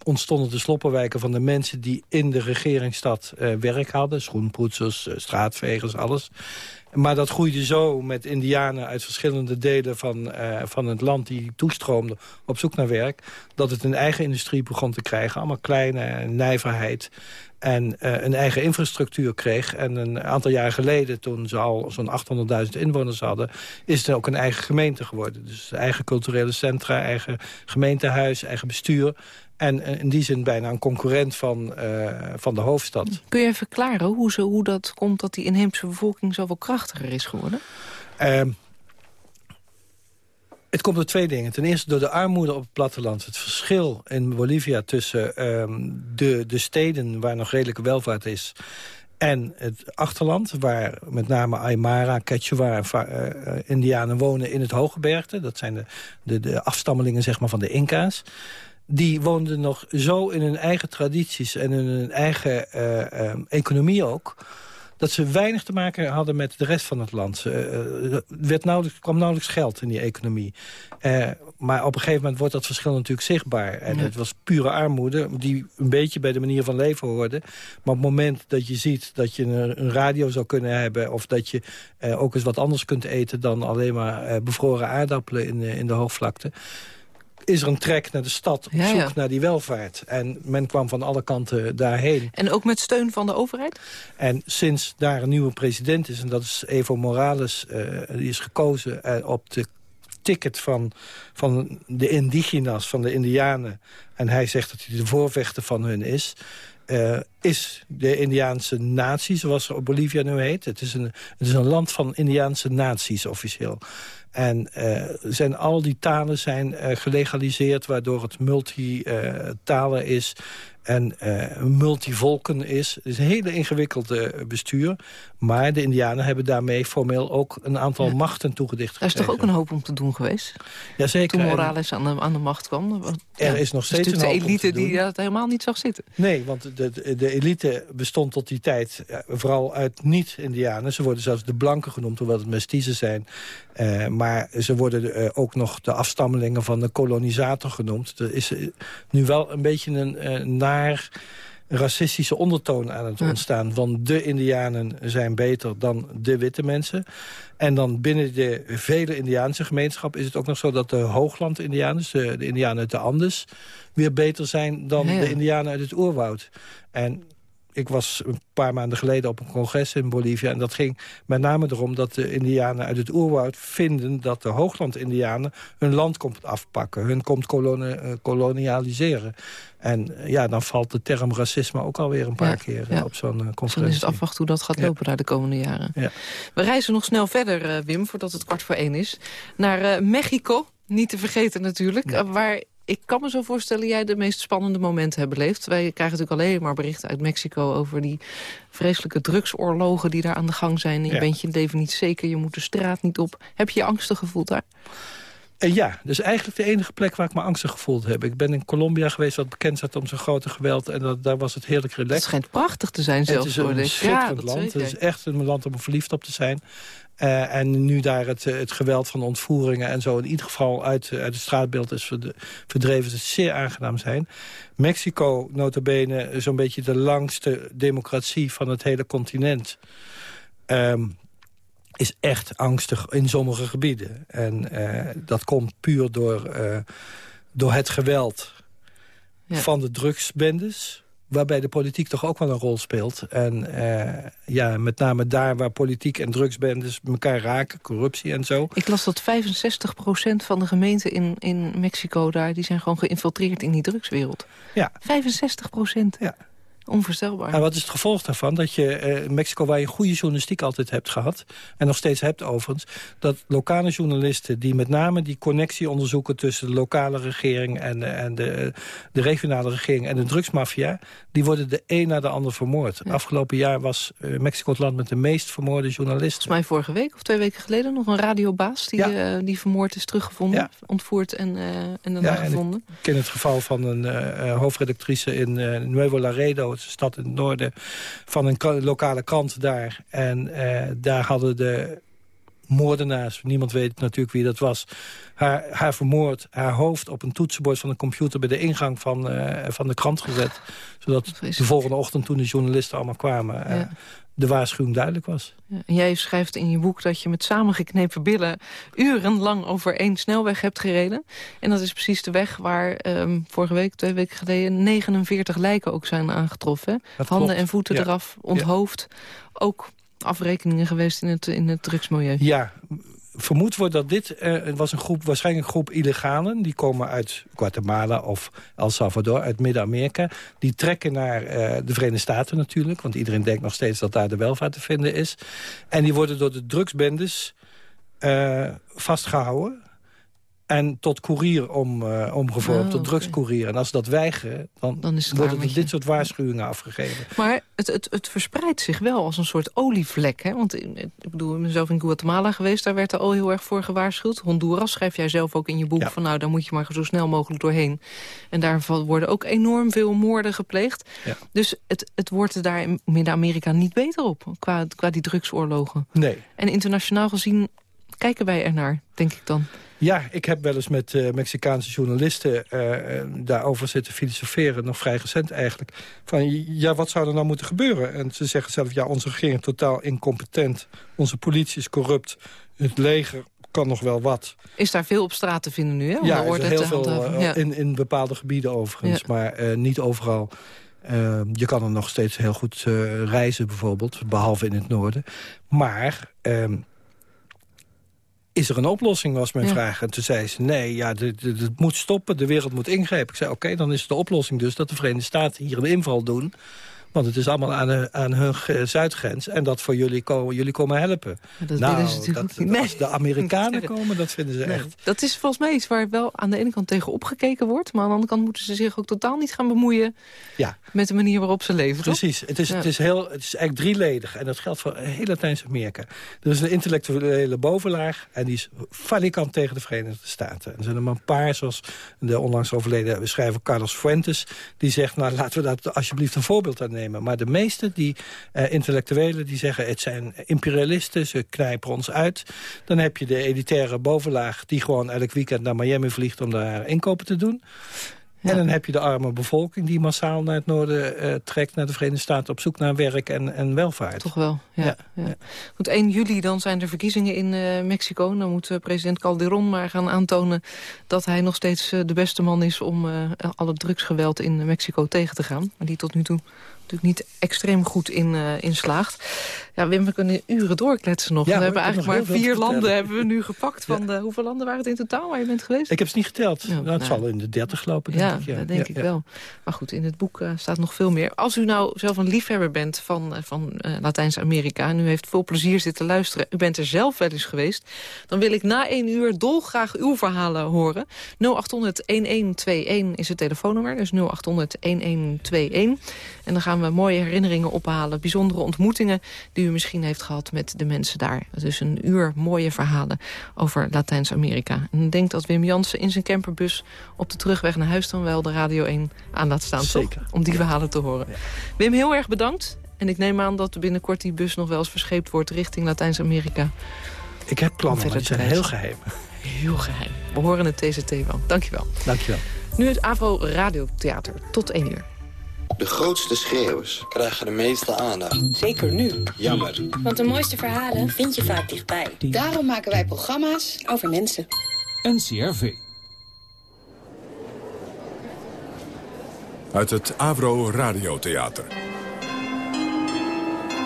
ontstonden de sloppenwijken van de mensen... die in de regeringsstad werk hadden. Schoenpoetsers, straatvegers, alles. Maar dat groeide zo met indianen uit verschillende delen van, eh, van het land... die toestroomden op zoek naar werk... dat het een eigen industrie begon te krijgen. Allemaal kleine nijverheid. En eh, een eigen infrastructuur kreeg. En een aantal jaar geleden, toen ze al zo'n 800.000 inwoners hadden... is het ook een eigen gemeente geworden. Dus eigen culturele centra, eigen gemeentehuis, eigen bestuur. En eh, in die zin bijna een concurrent van, eh, van de hoofdstad. Kun je even verklaren hoe, ze, hoe dat komt dat die inheemse bevolking zoveel krachtiger is geworden? Ehm, het komt door twee dingen. Ten eerste door de armoede op het platteland. Het verschil in Bolivia tussen ehm, de, de steden waar nog redelijke welvaart is... en het achterland, waar met name Aymara, Quechua en eh, Indianen wonen in het Hooggebergte. Dat zijn de, de, de afstammelingen zeg maar, van de Inca's die woonden nog zo in hun eigen tradities en in hun eigen eh, eh, economie ook dat ze weinig te maken hadden met de rest van het land. Ze, eh, er werd nauwelijks, kwam nauwelijks geld in die economie. Eh, maar op een gegeven moment wordt dat verschil natuurlijk zichtbaar. En het was pure armoede, die een beetje bij de manier van leven hoorde. Maar op het moment dat je ziet dat je een, een radio zou kunnen hebben... of dat je ook eens wat anders kunt eten dan alleen maar bevroren aardappelen in, de- in de hoogvlakte is er een trek naar de stad op Ja, zoek ja. naar die welvaart. En men kwam van alle kanten daarheen. En ook met steun van de overheid? En sinds daar een nieuwe president is, en dat is Evo Morales... eh, die is gekozen eh, op de ticket van, van de indigenas, van de indianen... en hij zegt dat hij de voorvechter van hun is... eh, is de Indiaanse natie, zoals Bolivia nu heet. Het is een, het is een land van Indiaanse naties officieel. En eh, zijn, al die talen zijn eh, gelegaliseerd... waardoor het multitalen is en eh, multivolken is. Het is een hele ingewikkelde bestuur. Maar de indianen hebben daarmee formeel ook een aantal machten toegedicht Daar is toch ook een hoop om te doen geweest? Jazeker. Toen en Morales aan de, aan de macht kwam. Want, Er ja, is nog dat steeds een de hoop om te elite die doen. dat helemaal niet zag zitten. Nee, want de, de, elite bestond tot die tijd eh, vooral uit niet-Indianen. Ze worden zelfs de blanken genoemd, hoewel het mestiezen zijn. Eh, maar ze worden eh, ook nog de afstammelingen van de kolonisator genoemd. Er is eh, nu wel een beetje een eh, racistische ondertoon aan het ontstaan. Van de indianen zijn beter dan de witte mensen. En dan binnen de vele indiaanse gemeenschap is het ook nog zo... dat de hoogland-indianen, dus de, de indianen uit de Andes... weer beter zijn dan Ja, ja. de indianen uit het oerwoud. En ik was een paar maanden geleden op een congres in Bolivia... en dat ging met name erom dat de indianen uit het oerwoud vinden... dat de hoogland-indianen hun land komt afpakken. Hun komt eh, kolonialiseren. En eh, ja, dan valt de term racisme ook alweer een paar Ja, keer ja. eh, op zo'n conferentie. Dan is het afwachten hoe dat gaat lopen daar de komende jaren. Ja. We reizen nog snel verder, eh, Wim, voordat het kwart voor één is. Naar eh, Mexico, niet te vergeten natuurlijk. eh, waar ik kan me zo voorstellen jij de meest spannende momenten hebt beleefd. Wij krijgen natuurlijk alleen maar berichten uit Mexico... over die vreselijke drugsoorlogen die daar aan de gang zijn. Je Ja. bent je leven niet zeker, je moet de straat niet op. Heb je je angstig gevoeld daar? En ja, dus eigenlijk de enige plek waar ik me angstig gevoeld heb. Ik ben in Colombia geweest, wat bekend staat om zijn grote geweld. En dat, daar was het heerlijk Het relaxed. schijnt prachtig te zijn zelfs. het is een schitterend land. Het is echt een land om verliefd op te zijn. Eh, en nu daar het, eh, het geweld van ontvoeringen en zo... in ieder geval uit, eh, uit het straatbeeld is verdreven... is het zeer aangenaam zijn. Mexico, notabene, zo'n beetje de langste democratie van het hele continent... Ehm, is echt angstig in sommige gebieden. En eh, dat komt puur door, eh, door het geweld Ja. van de drugsbendes waarbij de politiek toch ook wel een rol speelt. En eh, ja, met name daar waar politiek en drugsbendes elkaar raken, corruptie en zo. Ik las dat 65% van de gemeenten in, in Mexico daar... die zijn gewoon geïnfiltreerd in die drugswereld. Ja. 65%. Ja. Onvoorstelbaar. En wat is het gevolg daarvan? Dat je eh, in Mexico, waar je goede journalistiek altijd hebt gehad... en nog steeds hebt overigens... dat lokale journalisten die met name die connectie onderzoeken... tussen de lokale regering en, en de, de regionale regering en de drugsmafia... die worden de een na de ander vermoord. Afgelopen jaar was eh, Mexico het land met de meest vermoorde journalisten. Volgens mij vorige week of twee weken geleden nog een radiobaas... die, Ja. eh, die vermoord is teruggevonden, Ja. ontvoerd en, eh en daarna Ja, en ik gevonden. ken het geval van een hoofdredactrice in Nuevo Laredo... stad in het noorden, van een lokale krant daar. En eh, daar hadden de moordenaars, niemand weet natuurlijk wie dat was... haar, haar vermoord, haar hoofd op een toetsenbord van een computer... bij de ingang van, eh, van de krant gezet. Zodat de volgende ochtend, toen de journalisten allemaal kwamen... eh, de waarschuwing duidelijk was. Ja, jij schrijft in je boek dat je met samengeknepen billen... urenlang over één snelweg hebt gereden. En dat is precies de weg waar ehm, vorige week, twee weken geleden... 49 lijken ook zijn aangetroffen. Handen en voeten Ja. eraf, onthoofd. Ook afrekeningen geweest in het, in het drugsmilieu. Ja, vermoed wordt dat dit eh, was een groep, waarschijnlijk een groep illegalen. Die komen uit Guatemala of El Salvador, uit Midden-Amerika. Die trekken naar eh, de Verenigde Staten natuurlijk. Want iedereen denkt nog steeds dat daar de welvaart te vinden is. En die worden door de drugsbendes eh, vastgehouden. En tot koerier om, eh, omgevormd, Oh, tot drugscourier. En als ze dat weigeren, dan, Dan worden je. dit soort waarschuwingen afgegeven. Maar het, het, het verspreidt zich wel als een soort olievlek. Hè? Want in- ik bedoel, ik ben zelf in Guatemala geweest. Daar werd er al heel erg voor gewaarschuwd. Honduras schrijf jij zelf ook in je boek. Ja. Van nou, daar moet je maar zo snel mogelijk doorheen. En daar worden ook enorm veel moorden gepleegd. Ja. Dus het, het wordt daar in Midden-Amerika niet beter op. Qua, qua die drugsoorlogen. Nee, En internationaal gezien kijken wij ernaar, denk ik dan. Ja, ik heb wel eens met eh, Mexicaanse journalisten eh, eh, daarover zitten filosoferen. Nog vrij recent eigenlijk. Van, ja, wat zou er nou moeten gebeuren? En ze zeggen zelf, ja, onze regering is totaal incompetent. Onze politie is corrupt. Het leger kan nog wel wat. Is daar veel op straat te vinden nu, hè? Om ja, is heel veel Ja. in, in bepaalde gebieden overigens. Maar niet overal. Eh, je kan er nog steeds heel goed reizen bijvoorbeeld. Behalve in het noorden. Maar... ehm, is er een oplossing, was mijn Ja. vraag. En toen zei ze, nee, ja, het moet stoppen, de wereld moet ingrijpen. Ik zei, oké, dan is de oplossing dus dat de Verenigde Staten hier een inval doen. Want het is allemaal aan, de- aan hun eh, zuidgrens. En dat voor jullie komen, jullie komen helpen. Dat nou, willen ze natuurlijk dat, niet. Als de Amerikanen komen, dat vinden ze Nee, echt. Dat is volgens mij iets waar wel aan de ene kant tegen opgekeken wordt... maar aan de andere kant moeten ze zich ook totaal niet gaan bemoeien... Ja. met de manier waarop ze leven, toch? Precies, het is, Ja. het, is heel, het is eigenlijk drieledig. En dat geldt voor heel Latijns-Amerika. Er is een intellectuele bovenlaag en die is falikant tegen de Verenigde Staten. En er zijn er maar een paar, zoals de onlangs overleden schrijver Carlos Fuentes... die zegt, nou laten we daar alsjeblieft een voorbeeld aan nemen. Maar de meeste, die eh, intellectuelen, die zeggen... het zijn imperialisten, ze knijpen ons uit. Dan heb je de elitaire bovenlaag... die gewoon elk weekend naar Miami vliegt om daar inkopen te doen. En dan heb je de arme bevolking die massaal naar het noorden uh, trekt... naar de Verenigde Staten op zoek naar werk en, en welvaart. Toch wel, ja. ja. Goed, 1 juli dan zijn er verkiezingen in uh, Mexico. Dan moet uh, president Calderon maar gaan aantonen... dat hij nog steeds de beste man is om al het drugsgeweld in Mexico tegen te gaan. Maar die tot nu toe natuurlijk niet extreem goed in, uh, in slaagt. Ja, Wim, we kunnen uren doorkletsen nog. we hebben eigenlijk maar vier landen hebben we nu gepakt. Van de, hoeveel landen waren het in totaal waar je bent geweest? Ik heb ze niet geteld. Nou, het zal in de dertig lopen, denk ja, ik. Ja, dat denk ik wel. Maar goed, in het boek uh, staat nog veel meer. Als u nou zelf een liefhebber bent van, uh, van Latijns-Amerika... en u heeft veel plezier zitten luisteren... u bent er zelf wel eens geweest... dan wil ik na één uur dolgraag uw verhalen horen. 0800-1121 is het telefoonnummer. Dus 0800-1121. En dan gaan we mooie herinneringen ophalen. Bijzondere ontmoetingen die u misschien heeft gehad met de mensen daar. Dus een uur mooie verhalen over Latijns-Amerika. En ik denk dat Wim Jansen in zijn camperbus op de terugweg naar huis... dan wel de Radio 1 aan laat staan, Zeker. Toch? Om die verhalen te horen. Wim, heel erg bedankt. En ik neem aan dat binnenkort die bus nog wel eens verscheept wordt... richting Latijns-Amerika. Ik heb plannen, maar die zijn heel geheim. Heel geheim. We horen het TCT wel. Dankjewel. Dankjewel. Nu het AVRO Radiotheater. Tot 1 uur. De grootste schreeuwers krijgen de meeste aandacht. Zeker nu. Jammer. Want de mooiste verhalen vind je vaak dichtbij. Daarom maken wij programma's over mensen. NCRV. Uit het Avro Radiotheater.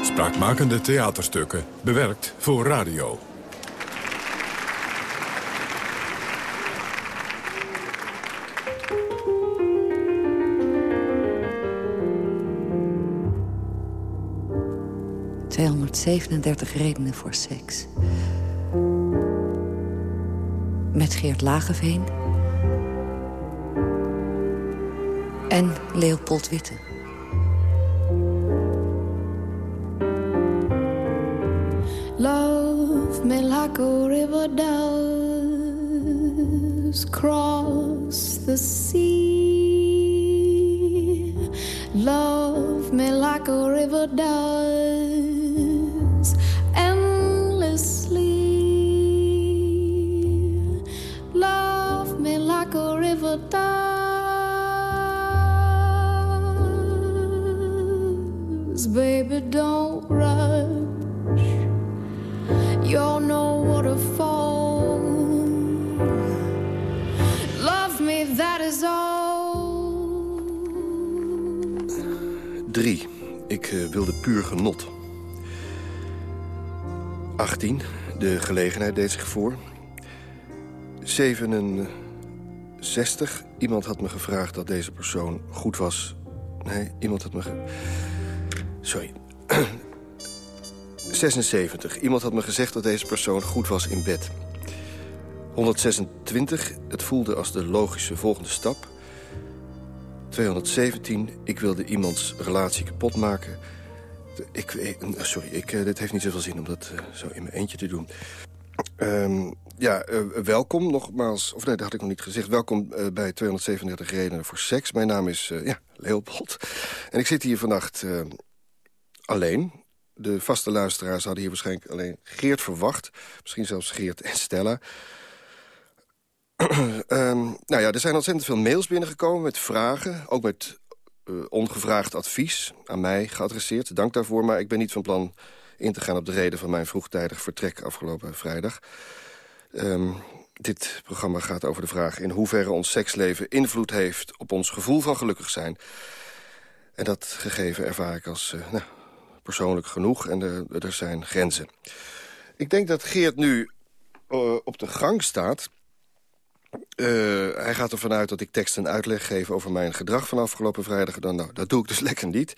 Spraakmakende theaterstukken, bewerkt voor radio. ...237 redenen voor seks. Met Geert Lageveen... en Leopold Witte. Love me like a river does cross the sea. Love me like a river does wilde puur genot. 18. De gelegenheid deed zich voor. 67. Iemand had me gevraagd dat deze persoon goed was. Nee, iemand had me... Sorry. 76. Iemand had me gezegd dat deze persoon goed was in bed. 126. Het voelde als de logische volgende stap. 217. Ik wilde iemands relatie kapot maken. Ik, ik sorry, ik, dit heeft niet zoveel zin om dat uh, zo in mijn eentje te doen. Um, ja, welkom nogmaals. Of nee, dat had ik nog niet gezegd. Welkom bij 237 redenen voor seks. Mijn naam is ja, Leopold. En ik zit hier vannacht alleen de vaste luisteraars hadden hier waarschijnlijk alleen Geert verwacht. Misschien zelfs Geert en Stella. um, nou ja, er zijn ontzettend veel mails binnengekomen met vragen. Ook met uh, ongevraagd advies aan mij geadresseerd. Dank daarvoor, maar ik ben niet van plan in te gaan op de reden van mijn vroegtijdig vertrek afgelopen vrijdag. Um, dit programma gaat over de vraag in hoeverre ons seksleven invloed heeft op ons gevoel van gelukkig zijn. En dat gegeven ervaar ik als uh, nou, persoonlijk genoeg en er, er zijn grenzen. Ik denk dat Geert nu uh, op de gang staat. Uh, hij gaat ervan uit dat ik tekst en uitleg geef over mijn gedrag van afgelopen vrijdag. Dan, nou, dat doe ik dus lekker niet.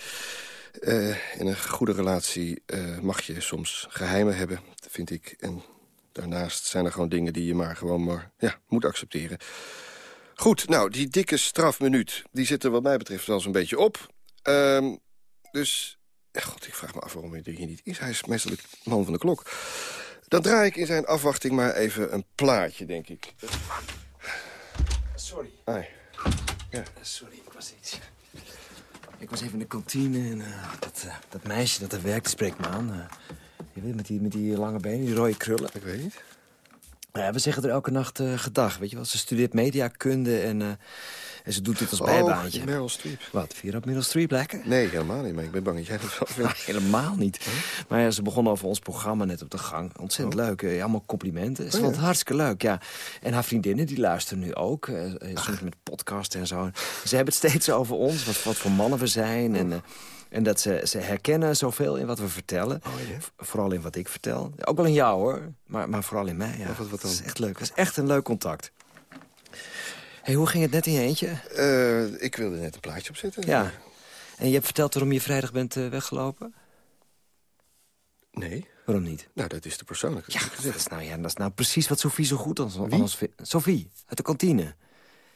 Uh, in een goede relatie mag je soms geheimen hebben, vind ik. En daarnaast zijn er gewoon dingen die je maar gewoon maar, ja, moet accepteren. Goed, nou, die dikke strafminuut, die zit er wat mij betreft wel een beetje op. Uh, dus God, ik vraag me af waarom hij er hier niet is. Hij is meestal de man van de klok. Dan draai ik in zijn afwachting maar even een plaatje, denk ik. Sorry. Ai. Ja. Sorry, ik was iets... Ik was even in de kantine en uh, dat, uh, dat meisje dat er werkt, spreekt me aan. Uh, je weet, met die, met die lange benen, die rode krullen. Ik weet niet. We zeggen er elke nacht gedag, weet je wel. Ze studeert mediakunde en En ze doet dit als Oh, bijbaantje. Meryl Streep. Wat, vier op Meryl Streep lekker? Nee, helemaal niet. Maar ik ben bang dat jij dat wel vindt. Nou, helemaal niet. Maar ja, ze begon over ons programma net op de gang. Ontzettend leuk. eh, allemaal complimenten. Ze Oh, vond ja? het hartstikke leuk, ja. En haar vriendinnen, die luisteren nu ook. eh, eh, soms met podcast en zo. Ze hebben het steeds over ons, wat, wat voor mannen we zijn. En, eh, en dat ze, ze herkennen zoveel in wat we vertellen. Vooral in wat ik vertel. Ook wel in jou, hoor. Maar, maar vooral in mij, ja. wat- wat dan? Dat is echt leuk. Dat is echt een leuk contact. Hey, hoe ging het net in je eentje? Eh, ik wilde net een plaatje opzetten. Ja. En je hebt verteld waarom je vrijdag bent eh, weggelopen? Nee. Waarom niet? Nou, dat is te persoonlijk. Ja, dat is, nou, ja, dat is nou precies wat Sophie zo goed als ons vindt. Sophie, uit de kantine.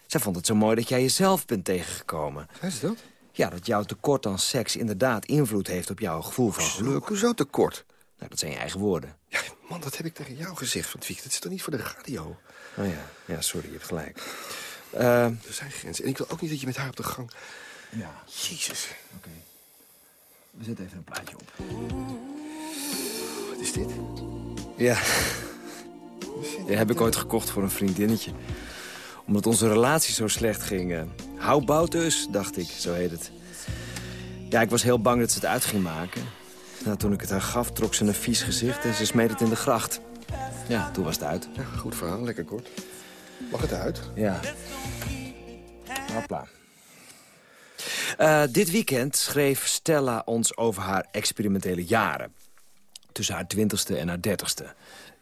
Zij vond het zo mooi dat jij jezelf bent tegengekomen. Ze dat? Ja, dat jouw tekort aan seks inderdaad invloed heeft op jouw gevoel van geluk. Hoezo tekort? Nou, dat zijn je eigen woorden. Ja, man, dat heb ik tegen jou gezegd van Wiek. Dat is toch niet voor de radio? Oh ja, ja sorry, je hebt gelijk. Eh, Er zijn grenzen. En ik wil ook niet dat je met haar op de gang... ja, Jezus. oké. We zetten even een plaatje op. Wat is dit? Ja. Die heb ik ooit gekocht voor een vriendinnetje. Omdat onze relatie zo slecht ging. eh. Hou bout dus, dacht ik, zo heet het. Ja, ik was heel bang dat ze het uit ging maken. Nou, toen ik het haar gaf, trok ze een vies gezicht en ze smeet het in de gracht. Ja, toen was het uit. Ja, goed verhaal. Lekker kort. Mag het uit? Ja. Hopla. Eh, dit weekend schreef Stella ons over haar experimentele jaren. Tussen haar twintigste en haar dertigste.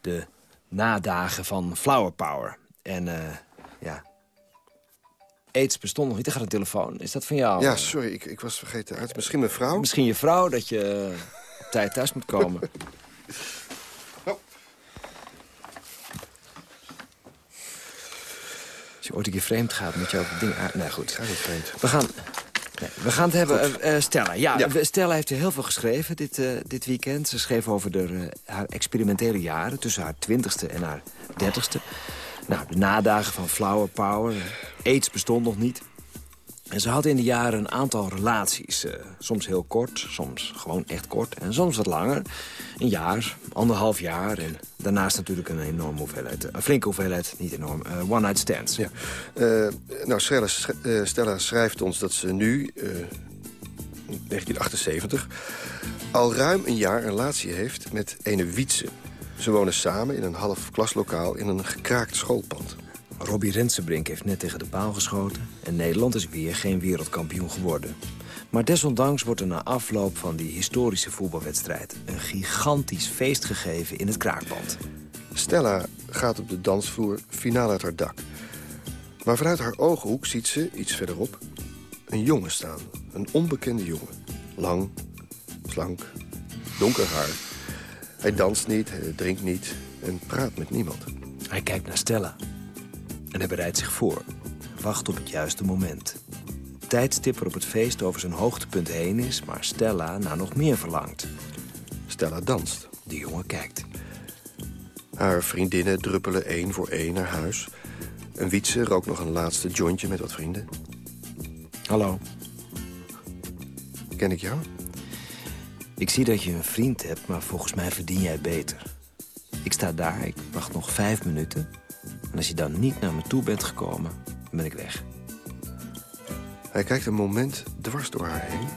De nadagen van Flower Power. En eh, ja... AIDS bestond nog niet. Er gaat een telefoon. Is dat van jou? Ja, sorry. Ik, ik was vergeten uit. Misschien mijn vrouw? Misschien je vrouw dat je op tijd thuis moet komen. Oh. Als je ooit een keer vreemd gaat, moet je ook het ding... aan- Nee, goed. We gaan, nee, we gaan het hebben. eh, Stella. Ja, Stella heeft heel veel geschreven dit, eh, dit weekend. Ze schreef over de, haar experimentele jaren. Tussen haar twintigste en haar dertigste. Nou, de nadagen van Flower Power. AIDS bestond nog niet. En ze had in de jaren een aantal relaties. soms heel kort, soms gewoon echt kort. En soms wat langer. Een jaar, anderhalf jaar. En daarnaast natuurlijk een enorme hoeveelheid. eh, Een flinke hoeveelheid, niet enorm. eh, one-night stands. Ja. Eh, nou, Stella, eh, Stella schrijft ons dat ze nu, eh, 1978... al ruim een jaar een relatie heeft met ene Wietse. Ze wonen samen in een half klaslokaal in een gekraakt schoolpand. Robbie Rentsenbrink heeft net tegen de paal geschoten... en Nederland is weer geen wereldkampioen geworden. Maar desondanks wordt er na afloop van die historische voetbalwedstrijd... een gigantisch feest gegeven in het kraakpand. Stella gaat op de dansvloer finaal uit haar dak. Maar vanuit haar ogenhoek ziet ze, iets verderop, een jongen staan. Een onbekende jongen. Lang, slank, donker haar. Hij danst niet, hij drinkt niet en praat met niemand. Hij kijkt naar Stella. En hij bereidt zich voor. Wacht op het juiste moment. Tijdstip er op het feest over zijn hoogtepunt heen is... maar Stella naar nog meer verlangt. Stella danst. De jongen kijkt. Haar vriendinnen druppelen één voor één naar huis. Een Wietse rookt nog een laatste jointje met wat vrienden. Hallo. Ken ik jou? Ik zie dat je een vriend hebt, maar volgens mij verdien jij beter. Ik sta daar, ik wacht nog vijf minuten. En als je dan niet naar me toe bent gekomen, dan ben ik weg. Hij kijkt een moment dwars door haar heen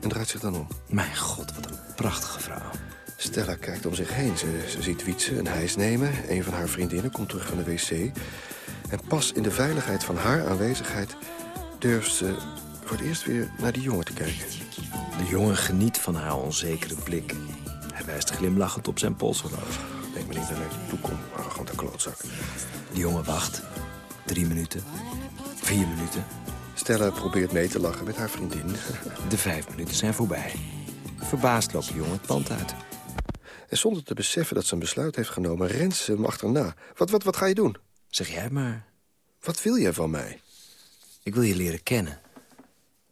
en draait zich dan om. Mijn god, wat een prachtige vrouw. Stella kijkt om zich heen. Ze, ze ziet Wietse een hijs nemen. Een van haar vriendinnen komt terug van de wc. En pas in de veiligheid van haar aanwezigheid... durft ze voor het eerst weer naar die jongen te kijken. De jongen geniet van haar onzekere blik. Hij wijst glimlachend op zijn polshorloge. Denk maar niet dat ik toe kom, arrogante klootzak. De jongen wacht. Drie minuten. Vier minuten. Stella probeert mee te lachen met haar vriendin. De vijf minuten zijn voorbij. Verbaasd loopt de jongen het pand uit. En zonder te beseffen dat ze een besluit heeft genomen... rent ze hem achterna. Wat, wat, wat ga je doen? Zeg jij maar. Wat wil jij van mij? Ik wil je leren kennen.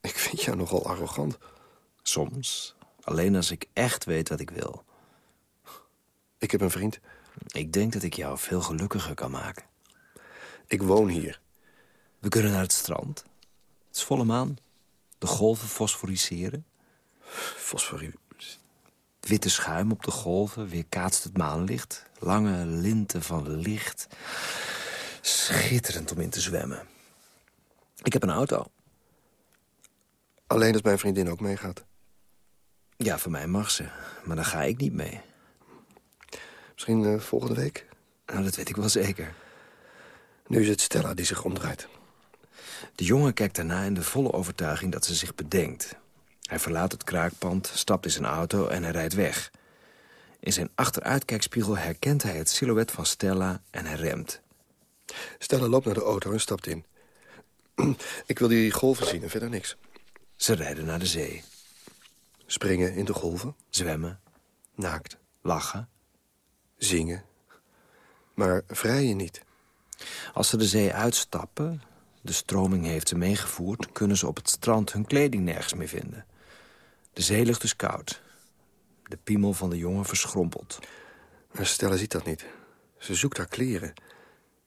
Ik vind jou nogal arrogant. Soms. Alleen als ik echt weet wat ik wil. Ik heb een vriend. Ik denk dat ik jou veel gelukkiger kan maken. Ik woon hier. We kunnen naar het strand. Het is volle maan. De golven fosforiseren. Fosforie. Witte schuim op de golven weerkaatst het maanlicht. Lange linten van licht. Schitterend om in te zwemmen. Ik heb een auto. Alleen als mijn vriendin ook meegaat. Ja, voor mij mag ze. Maar dan ga ik niet mee. Misschien uh, volgende week? Nou, dat weet ik wel zeker. Nu is het Stella die zich omdraait. De jongen kijkt daarna in de volle overtuiging dat ze zich bedenkt. Hij verlaat het kraakpand, stapt in zijn auto en hij rijdt weg. In zijn achteruitkijkspiegel herkent hij het silhouet van Stella en hij remt. Stella loopt naar de auto en stapt in. Ik wil die golven zien en verder niks. Ze rijden naar de zee. Springen in de golven. Zwemmen. Naakt. Lachen. Zingen. Maar vrijen niet. Als ze de zee uitstappen, de stroming heeft ze meegevoerd... kunnen ze op het strand hun kleding nergens meer vinden. De zeelucht is koud. De piemel van de jongen verschrompelt. Maar Stella ziet dat niet. Ze zoekt haar kleren.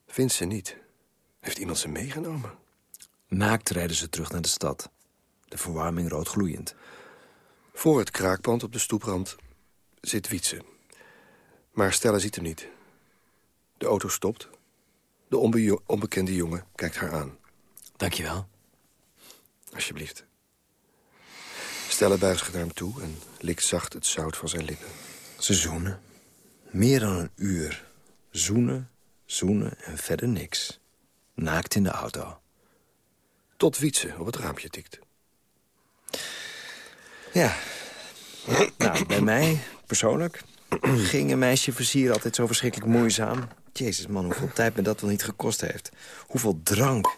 Vindt ze niet. Heeft iemand ze meegenomen? Naakt rijden ze terug naar de stad. De verwarming rood gloeiend. Voor het kraakpand op de stoeprand zit Wietse. Maar Stella ziet hem niet. De auto stopt. De onbe onbekende jongen kijkt haar aan. Dankjewel. Alsjeblieft. Stella buigt naar hem toe en likt zacht het zout van zijn lippen. Ze zoenen. Meer dan een uur. Zoenen, zoenen en verder niks. Naakt in de auto. Tot Wietse op het raampje tikt. Ja. nou, bij mij, persoonlijk, ging een meisje versieren altijd zo verschrikkelijk moeizaam. Jezus man, hoeveel tijd me dat wel niet gekost heeft. Hoeveel drank.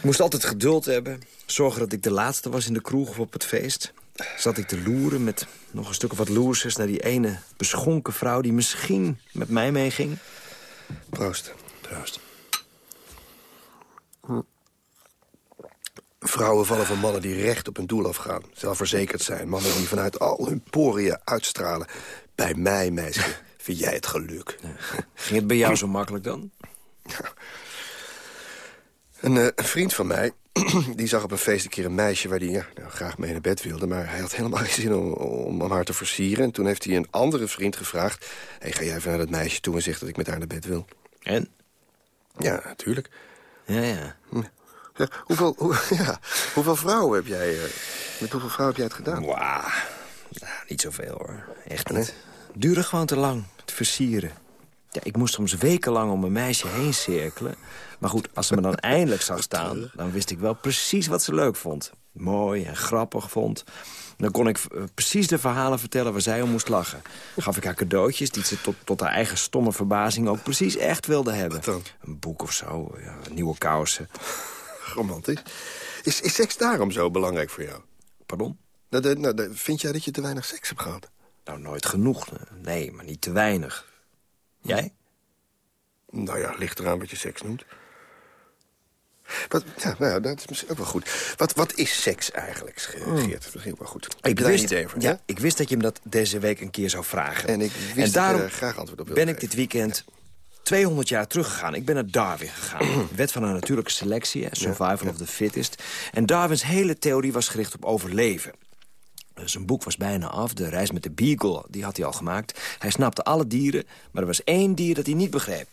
Ik moest altijd geduld hebben. Zorgen dat ik de laatste was in de kroeg of op het feest. Zat ik te loeren met nog een stuk of wat loersers... naar die ene beschonken vrouw die misschien met mij meeging. Proost. Proost. Hm. Vrouwen vallen van mannen die recht op hun doel afgaan. Zelfverzekerd zijn. Mannen die vanuit al hun poriën uitstralen. Bij mij, meisje, vind jij het geluk. Ging het bij jou zo makkelijk dan? Een, uh, een, vriend van mij, die zag op een feest een keer een meisje... waar hij ja, nou, graag mee naar bed wilde, maar hij had helemaal geen zin om, om, om haar te versieren. En toen heeft hij een andere vriend gevraagd... Hey, ga jij even naar dat meisje toe en zeg dat ik met haar naar bed wil. En? Ja, natuurlijk. Ja, ja. ja hoeveel, hoe, ja, hoeveel vrouwen heb jij... Uh, met hoeveel vrouwen heb jij het gedaan? Wauw, nou, niet zoveel hoor. Echt niet. Nee? Duurde gewoon te lang, het versieren. Ja, ik moest soms wekenlang om een meisje heen cirkelen. Maar goed, als ze me dan eindelijk zag staan... dan wist ik wel precies wat ze leuk vond. Mooi en grappig vond. Dan kon ik uh, precies de verhalen vertellen waar zij om moest lachen. Gaf ik haar cadeautjes die ze tot, tot haar eigen stomme verbazing... ook precies echt wilde hebben. Een boek of zo, ja, nieuwe kousen. Romantisch. Is, is seks daarom zo belangrijk voor jou? Pardon? Nou, de, nou, de, vind jij dat je te weinig seks hebt gehad? Nou, nooit genoeg. Nee, maar niet te weinig. Jij? Nou ja, ligt eraan wat je seks noemt. Wat, ja, nou dat is misschien ook wel goed. Wat, wat is seks eigenlijk, Geert? Hmm. Dat is wel goed. Ik wist, even, ja, ik wist dat je me dat deze week een keer zou vragen. En ik wist en daarom dat graag antwoord op ben ik dit weekend 200 jaar teruggegaan. Ik ben naar Darwin gegaan. Wet van een natuurlijke selectie, survival ja, ja. of the fittest. En Darwins hele theorie was gericht op overleven. Zijn boek was bijna af. De reis met de beagle, die had hij al gemaakt. Hij snapte alle dieren, maar er was één dier dat hij niet begreep.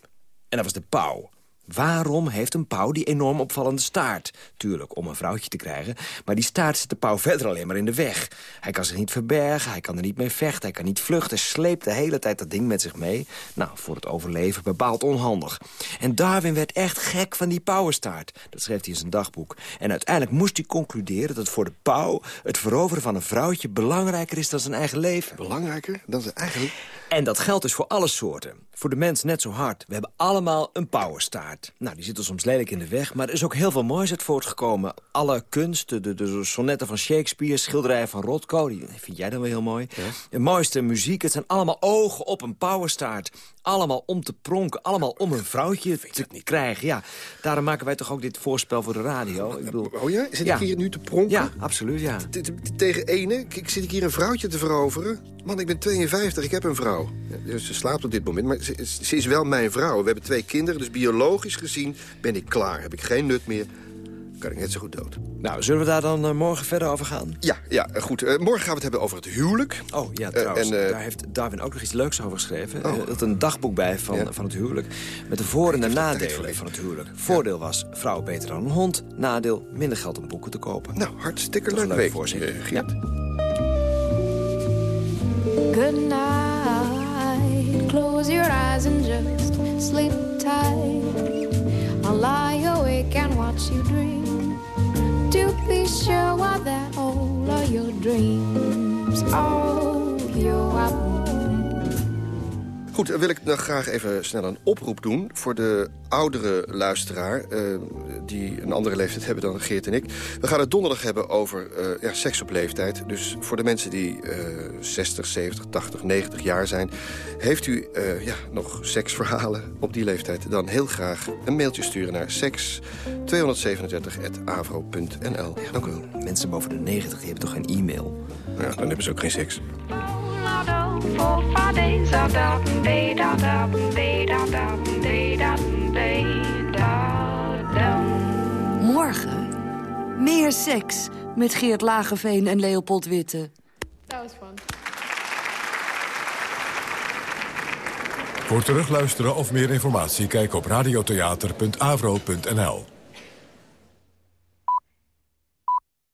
En dat was de pauw. Waarom heeft een pauw die enorm opvallende staart? Tuurlijk, om een vrouwtje te krijgen. Maar die staart zit de pauw verder alleen maar in de weg. Hij kan zich niet verbergen, hij kan er niet mee vechten, hij kan niet vluchten. Hij sleept de hele tijd dat ding met zich mee. Nou, voor het overleven bepaald onhandig. En Darwin werd echt gek van die pauwenstaart. Dat schreef hij in zijn dagboek. En uiteindelijk moest hij concluderen dat voor de pauw... het veroveren van een vrouwtje belangrijker is dan zijn eigen leven. Belangrijker dan zijn eigen En dat geldt dus voor alle soorten. Voor de mens net zo hard. We hebben allemaal een pauwenstaart. Nou, die zitten soms lelijk in de weg, maar er is ook heel veel moois uit voortgekomen. Alle kunsten, de, de sonnetten van Shakespeare, schilderijen van Rothko... die vind jij dan wel heel mooi. Ja. De mooiste muziek, het zijn allemaal ogen op een pauwenstaart. Allemaal om te pronken, allemaal om een vrouwtje te niet. krijgen. Ja, daarom maken wij toch ook dit voorspel voor de radio. Ik bedoel, oh ja? Zit ja. ik hier nu te pronken? Ja, absoluut, ja. Tegen ene? Ik zit ik hier een vrouwtje te veroveren? Man, ik ben 52, ik heb een vrouw. Ja, ze slaapt op dit moment, maar ze, ze, is wel mijn vrouw. We hebben twee kinderen, dus biologisch gezien ben ik klaar. Heb ik geen nut meer kan ik net zo goed dood. Nou, zullen we daar dan eh, morgen verder over gaan? Ja, ja goed. Eh, morgen gaan we het hebben over het huwelijk. Oh, ja, trouwens. en, eh, daar heeft Darwin ook nog iets leuks over geschreven. Oh. Er had een dagboek bij van, van het huwelijk. Met de voor- en de nadelen van het huwelijk. Voordeel was vrouw beter dan een hond. Nadeel minder geld om boeken te kopen. Nou, hartstikke leuk week, eh, Geert. Good night. Close your eyes and just sleep tight. I'll lie awake and watch you dream. To be sure that all of your dreams. Oh, you are Goed, dan wil ik dan graag even snel een oproep doen... voor de oudere luisteraar, eh, die een andere leeftijd hebben dan Geert en ik. We gaan het donderdag hebben over eh, ja, seks op leeftijd. Dus voor de mensen die eh 60, 70, 80, 90 jaar zijn... heeft u eh, ja, nog seksverhalen op die leeftijd... dan heel graag een mailtje sturen naar seks237.avro.nl. Dank u wel. Mensen boven de 90 die hebben toch geen e-mail? Ja, dan hebben ze ook geen seks. For five days. Da da day da da day da da day da day da da. Morgen meer seks met Geert Lageveen en Leopold Witte. That was fun. Voor terugluisteren of meer informatie kijk op radiotheater.avro.nl.